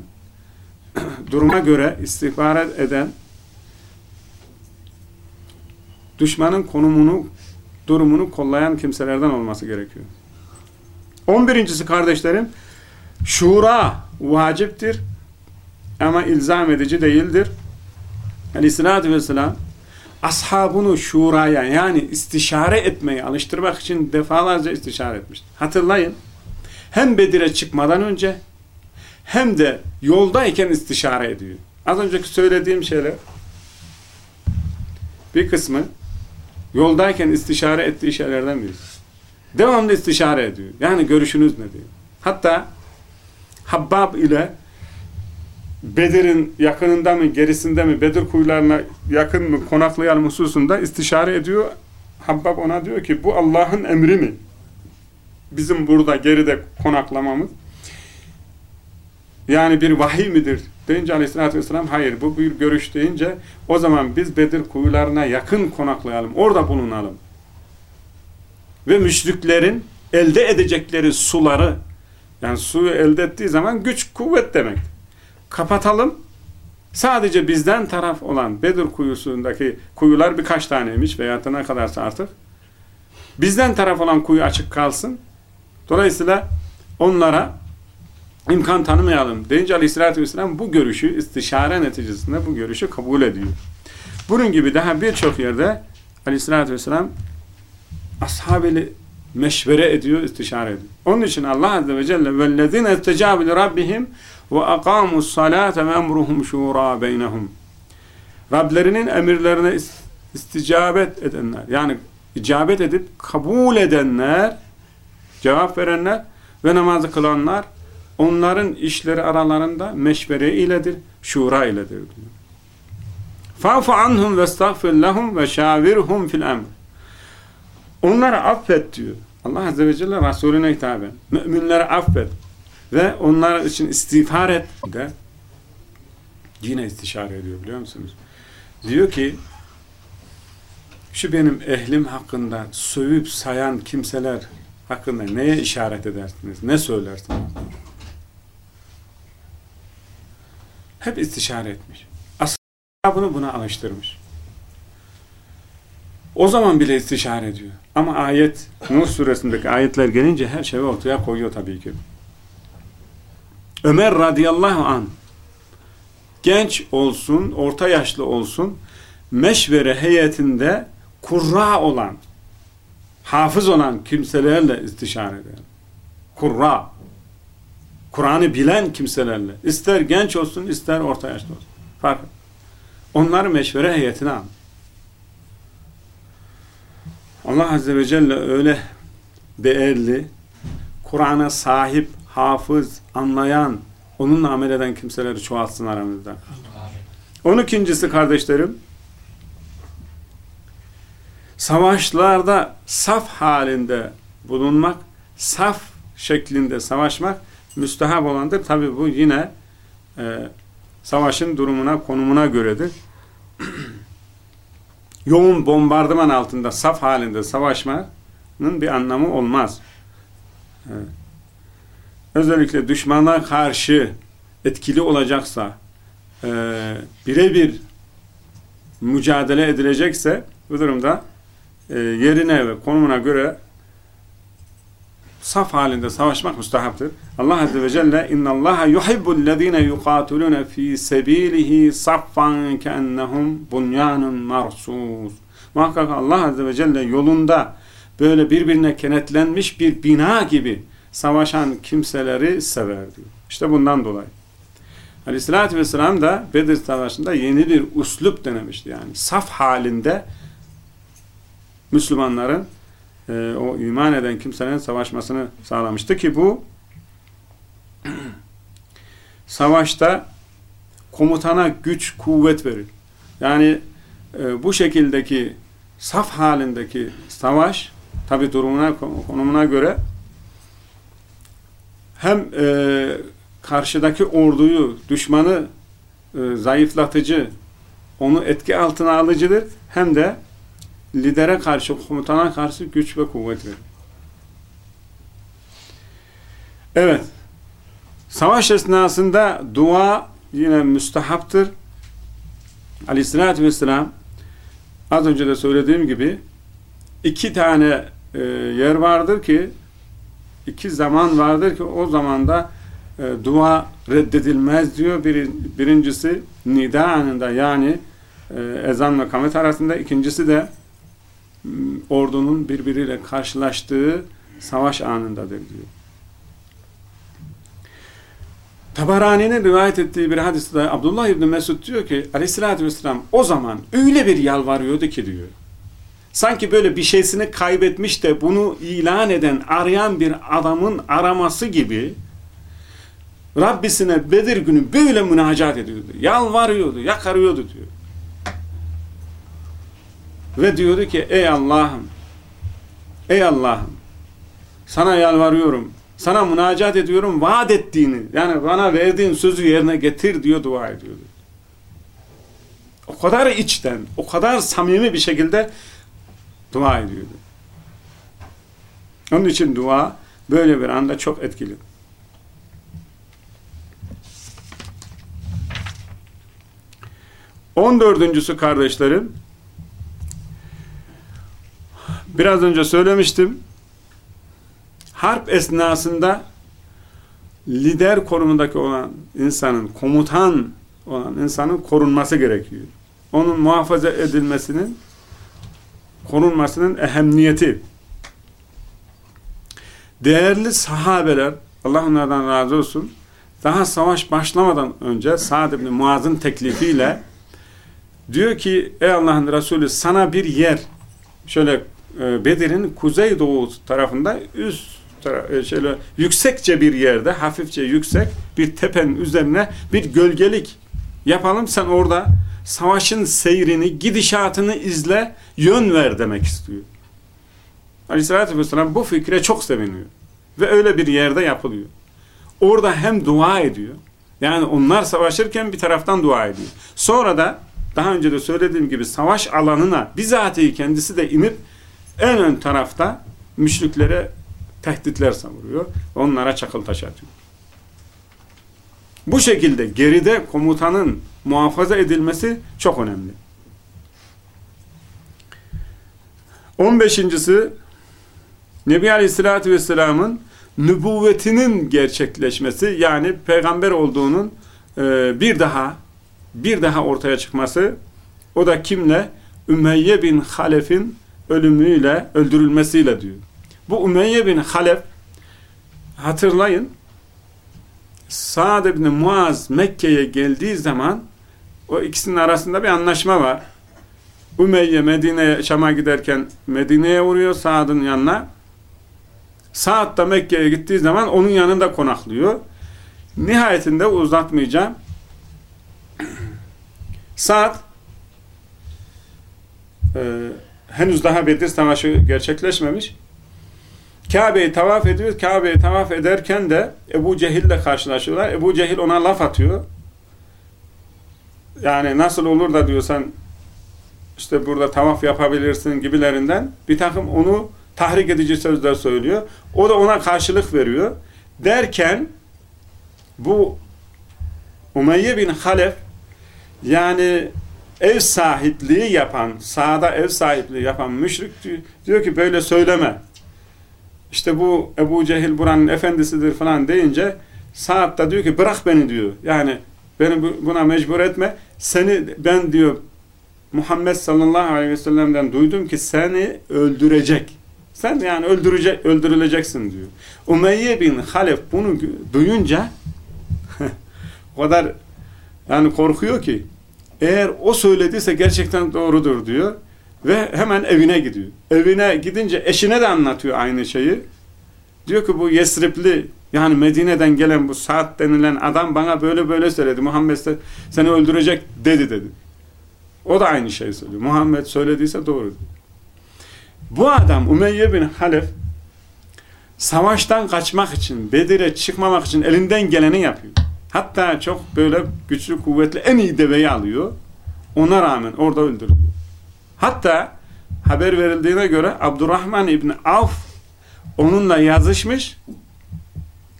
[clears throat] duruma göre istihbarat eden, düşmanın konumunu, durumunu kollayan kimselerden olması gerekiyor. On birincisi kardeşlerim, şura vaciptir ama ilzam edici değildir. Aleyhissalatü vesselam ashabını şuraya yani istişare etmeyi alıştırmak için defalarca istişare etmiştir. Hatırlayın. Hem Bedir'e çıkmadan önce hem de yoldayken istişare ediyor. Az önceki söylediğim şeyler bir kısmı yoldayken istişare ettiği şeylerden birisi. Devamlı istişare ediyor. Yani görüşünüz ne diyor. Hatta Habbab ile Bedir'in yakınında mı gerisinde mi Bedir kuyularına yakın mı konaklayalım hususunda istişare ediyor. Habbab ona diyor ki bu Allah'ın emri mi? Bizim burada geride konaklamamız. Yani bir vahiy midir? Deyince aleyhissalatü vesselam hayır bu bir görüş deyince o zaman biz Bedir kuyularına yakın konaklayalım. Orada bulunalım. Ve müşriklerin elde edecekleri suları yani suyu elde ettiği zaman güç kuvvet demek Kapatalım. Sadece bizden taraf olan Bedir kuyusundaki kuyular birkaç taneymiş veya da ne kadarsa artık. Bizden taraf olan kuyu açık kalsın. Dolayısıyla onlara imkan tanımayalım deyince aleyhissalatü vesselam bu görüşü istişare neticesinde bu görüşü kabul ediyor. Bunun gibi daha birçok yerde aleyhissalatü vesselam ashabeli meşvere ediyor, istişare ediyor. Onun için Allah Azze ve Celle وَالَّذِينَ اَسْتَجَابِ لِرَبِّهِمْ ve akamus salate ve emruhum şura beynehum. Rablerinin emirlerine isticabet edenler yani icabet edip kabul edenler cevap verenler ve namazı kılanlar onların işleri aralarında meşvere iledir, şura iledir diyor. Fa'fu anhum ve estağfir lehum ve şavirhum fil emr. Onları affet diyor. Allah Azze ve Celle Resulüne hitaben. Müminleri affet. Ve onlar için istiğfar et de yine istişare ediyor biliyor musunuz? Diyor ki şu benim ehlim hakkında sövüp sayan kimseler hakkında neye işaret edersiniz? Ne söylersiniz? Hep istişare etmiş. Aslında buna alıştırmış. O zaman bile istişare ediyor. Ama ayet, Nur suresindeki ayetler gelince her şeyi ortaya koyuyor tabii ki. Ömer radıyallahu an genç olsun, orta yaşlı olsun, meşvere heyetinde kurra olan, hafız olan kimselerle istişare eder. Kurra. Kur'an'ı bilen kimselerle. ister genç olsun, ister orta yaşlı olsun. Fark. Onları meşvere heyetine al. Allah Azze ve Celle öyle değerli, Kur'an'a sahip, hafız, anlayan, onunla amel eden kimseleri çoğaltsın aramızda. On ikincisi kardeşlerim, savaşlarda saf halinde bulunmak, saf şeklinde savaşmak müstehap olandır. Tabi bu yine e, savaşın durumuna, konumuna göredir. [clears throat] yoğun bombardıman altında saf halinde savaşmanın bir anlamı olmaz. Evet. Özellikle düşmana karşı etkili olacaksa e, birebir mücadele edilecekse bu durumda e, yerine ve konumuna göre saf halinde savaşmak müstahaptır. Allah Azze ve Celle inna Allah yuhibbul lezine yuqatiluna fi sebilihi saffan keennehum bunyanun marsus. Muhakkak Allah Azze ve Celle yolunda böyle birbirine kenetlenmiş bir bina gibi savaşan kimseleri sever diyor. İşte bundan dolayı. Aleyhissalatü vesselam da Bedir Savaşı'nda yeni bir uslup denemişti. Yani saf halinde Müslümanların e, o iman eden kimsenin savaşmasını sağlamıştı ki bu [clears throat] savaşta komutana güç, kuvvet verir. Yani e, bu şekildeki saf halindeki savaş tabi durumuna, konumuna göre hem e, karşıdaki orduyu, düşmanı e, zayıflatıcı, onu etki altına alıcıdır. Hem de lidere karşı, komutana karşı güç ve kuvvet verir. Evet. Savaş esnasında dua yine müstehaptır. Aleyhissalatü vesselam az önce de söylediğim gibi iki tane e, yer vardır ki iki zaman vardır ki o zamanda e, dua reddedilmez diyor. Bir, birincisi nida anında yani e, ezan ve kamet arasında. ikincisi de ordunun birbiriyle karşılaştığı savaş anındadır diyor. Tabarani'nin rivayet ettiği bir hadiste Abdullah İbni Mesud diyor ki aleyhissalatü vesselam o zaman öyle bir yalvarıyordu ki diyor. Sanki böyle bir şeysini kaybetmiş de bunu ilan eden, arayan bir adamın araması gibi Rabbisine Bedir günü böyle münacat ediyordu. Yalvarıyordu, yakarıyordu diyor. Ve diyordu ki ey Allah'ım ey Allah'ım sana yalvarıyorum sana münacat ediyorum vaat ettiğini yani bana verdiğin sözü yerine getir diyor dua ediyordu. O kadar içten o kadar samimi bir şekilde dua ediyordu. Onun için dua böyle bir anda çok etkili. On dördüncüsü kardeşlerim biraz önce söylemiştim harp esnasında lider konumundaki olan insanın, komutan olan insanın korunması gerekiyor. Onun muhafaza edilmesinin korunmasının ehemmiyeti. Değerli sahabeler, Allah onlardan razı olsun, daha savaş başlamadan önce Sa'd ibn Muaz'ın teklifiyle diyor ki ey Allah'ın Resulü sana bir yer şöyle e, Bedir'in kuzeydoğu tarafında üst e, şöyle yüksekçe bir yerde hafifçe yüksek bir tepenin üzerine bir gölgelik yapalım sen orada savaşın seyrini gidişatını izle yön ver demek istiyor. Aleyhissalatü vesselam bu fikre çok seviniyor. Ve öyle bir yerde yapılıyor. Orada hem dua ediyor. Yani onlar savaşırken bir taraftan dua ediyor. Sonra da daha önce de söylediğim gibi savaş alanına bizatihi kendisi de inip en ön tarafta müşriklere tehditler savuruyor. Onlara çakıl taş atıyor. Bu şekilde geride komutanın muhafaza edilmesi çok önemli. 15.si Nebi Aleyhisselatü Vesselam'ın nübüvvetinin gerçekleşmesi yani peygamber olduğunun e, bir daha bir daha ortaya çıkması o da kimle? Ümeyye bin Halef'in ölümüyle, öldürülmesiyle diyor. Bu Ümeyye bin Halef hatırlayın Sa'd ibn Muaz Mekke'ye geldiği zaman o ikisinin arasında bir anlaşma var. Ümeyye Medine'ye Şam'a giderken Medine'ye uğruyor Sa'd'ın yanına. Sa'd da Mekke'ye gittiği zaman onun yanında konaklıyor. Nihayetinde uzatmayacağım. [clears throat] Sa'd e, henüz daha Bedir Savaşı gerçekleşmemiş. Kabe'yi tavaf ediyor. Kabe'yi tavaf ederken de Ebu Cehil ile karşılaşıyorlar. Ebu Cehil ona laf atıyor. Yani nasıl olur da diyorsan işte burada tavaf yapabilirsin gibilerinden bir takım onu tahrik edici sözler söylüyor. O da ona karşılık veriyor. Derken bu Umeyye bin Halef yani ev sahipliği yapan, sahada ev sahipliği yapan müşrik diyor ki böyle söyleme işte bu Ebu Cehil buranın efendisidir falan deyince Sa'd da diyor ki bırak beni diyor. Yani beni buna mecbur etme. Seni ben diyor Muhammed sallallahu aleyhi ve sellem'den duydum ki seni öldürecek. Sen yani öldürecek, öldürüleceksin diyor. Umeyye bin Halef bunu duyunca [laughs] o kadar Yani korkuyor ki eğer o söylediyse gerçekten doğrudur diyor ve hemen evine gidiyor. Evine gidince eşine de anlatıyor aynı şeyi. Diyor ki bu Yesripli yani Medine'den gelen bu Saat denilen adam bana böyle böyle söyledi. Muhammed seni öldürecek dedi dedi. O da aynı şeyi söylüyor. Muhammed söylediyse doğru. Bu adam Umeyye bin Halef savaştan kaçmak için, Bedir'e çıkmamak için elinden geleni yapıyor. Hatta çok böyle güçlü, kuvvetli en iyi deveyi alıyor. Ona rağmen orada öldürülüyor. Hatta haber verildiğine göre Abdurrahman İbni Avf onunla yazışmış.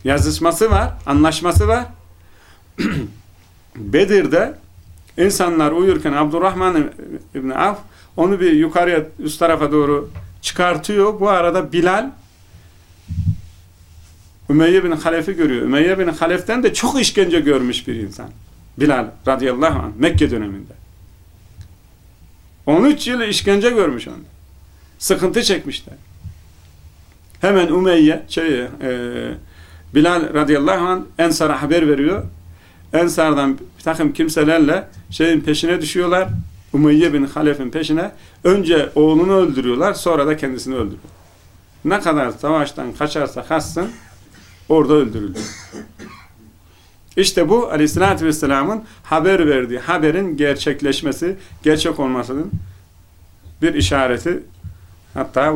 Yazışması var, anlaşması var. [clears throat] Bedir'de insanlar uyurken Abdurrahman İbni Avf onu bir yukarıya üst tarafa doğru çıkartıyor. Bu arada Bilal Ümeyye bin Halef'i görüyor. Ümeyye bin Halef'ten de çok işkence görmüş bir insan. Bilal radıyallahu anh Mekke döneminde. 13 yıl işkence görmüş onu. Sıkıntı çekmişler. Hemen Ümeyye şey, e, Bilal radıyallahu anh Ensar'a haber veriyor. Ensar'dan bir takım kimselerle şeyin peşine düşüyorlar. Umeyye bin Halef'in peşine. Önce oğlunu öldürüyorlar. Sonra da kendisini öldürüyor. Ne kadar savaştan kaçarsa kaçsın orada öldürüldü. İşte bu aleyhissalatü vesselamın haber verdiği haberin gerçekleşmesi, gerçek olmasının bir işareti hatta e,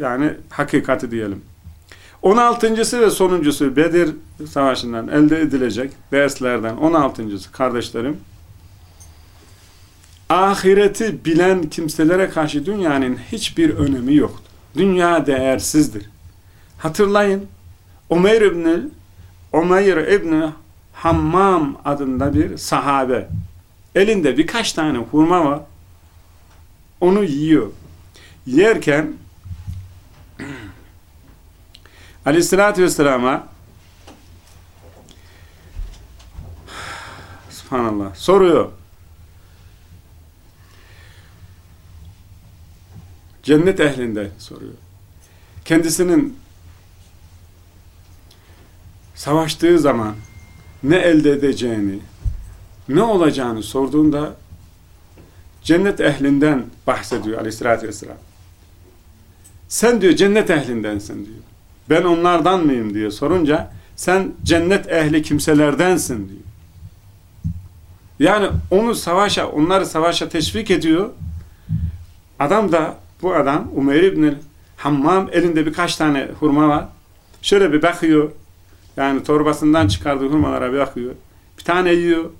yani hakikati diyelim. 16.sı ve sonuncusu Bedir Savaşı'ndan elde edilecek derslerden 16.sı kardeşlerim ahireti bilen kimselere karşı dünyanın hiçbir önemi yoktur. Dünya değersizdir. Hatırlayın Umeyr İbni Umeyr İbni Hammam adında bir sahabe elinde birkaç tane hurma var onu yiyor. Yerken [clears throat] Aleyhisselatü Vesselam'a [sighs] Subhanallah soruyor. Cennet ehlinde soruyor. Kendisinin savaştığı zaman ne elde edeceğini, ne olacağını sorduğunda cennet ehlinden bahsediyor aleyhissalatü vesselam. Sen diyor cennet ehlindensin diyor. Ben onlardan mıyım diye sorunca sen cennet ehli kimselerdensin diyor. Yani onu savaşa, onları savaşa teşvik ediyor. Adam da bu adam Umeyr İbni Hammam elinde birkaç tane hurma var. Şöyle bir bakıyor. Yani torbasından çıkardığı hurmalara bakıyor. Bir tane yiyor.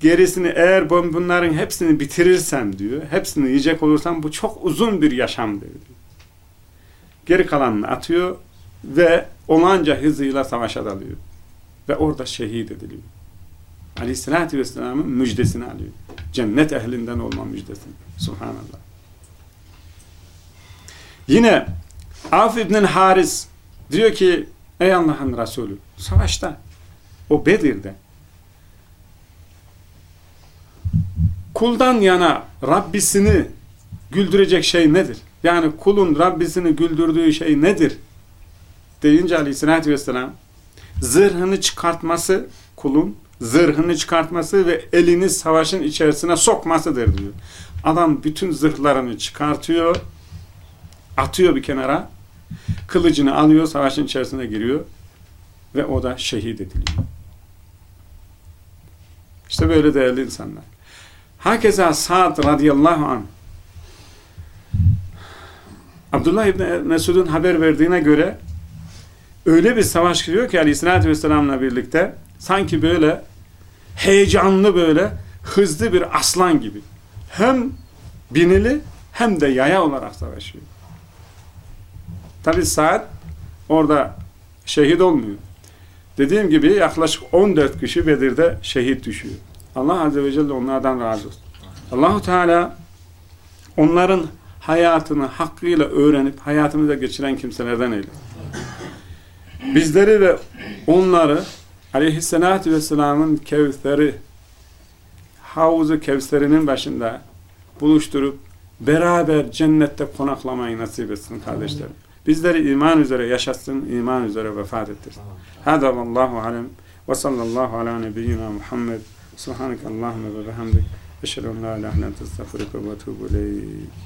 Gerisini eğer bunların hepsini bitirirsem diyor. Hepsini yiyecek olursam bu çok uzun bir yaşam diyor. Geri kalanını atıyor ve olanca hızıyla savaşa dalıyor. Ve orada şehit ediliyor. Aleyhissalatü Vesselam'ın müjdesini alıyor. Cennet ehlinden olma müjdesini. Subhanallah. Yine Af İbn Haris diyor ki ey Allah'ın Resulü savaşta o Bedir'de kuldan yana Rabbisini güldürecek şey nedir? Yani kulun Rabbisini güldürdüğü şey nedir? Deyince aleyhissalatü vesselam zırhını çıkartması kulun zırhını çıkartması ve elini savaşın içerisine sokmasıdır diyor. Adam bütün zırhlarını çıkartıyor atıyor bir kenara kılıcını alıyor savaşın içerisine giriyor ve o da şehit ediliyor. İşte böyle değerli insanlar. Hakeza Sa'd radıyallahu anh Abdullah İbni Mesud'un haber verdiğine göre öyle bir savaş giriyor ki aleyhissalatü vesselamla birlikte sanki böyle heyecanlı böyle hızlı bir aslan gibi hem binili hem de yaya olarak savaşıyor. Tabi saat orada şehit olmuyor. Dediğim gibi yaklaşık 14 kişi Bedir'de şehit düşüyor. Allah Azze ve Celle onlardan razı olsun. Allahu Teala onların hayatını hakkıyla öğrenip hayatımıza geçiren kimselerden eylesin. Bizleri ve onları aleyhissalatü vesselamın kevseri havuzu kevserinin başında buluşturup beraber cennette konaklamayı nasip etsin kardeşlerim. Bizleri iman üzere yaşatsın, iman üzere vefat ettirsin. Hâdâ vallahu alem ve sallallahu ala nebiyyina Muhammed Subhaneke Allahümme ve bihamdik. Eşhedü en la ilahe illa ente estağfiruke ve etûbü.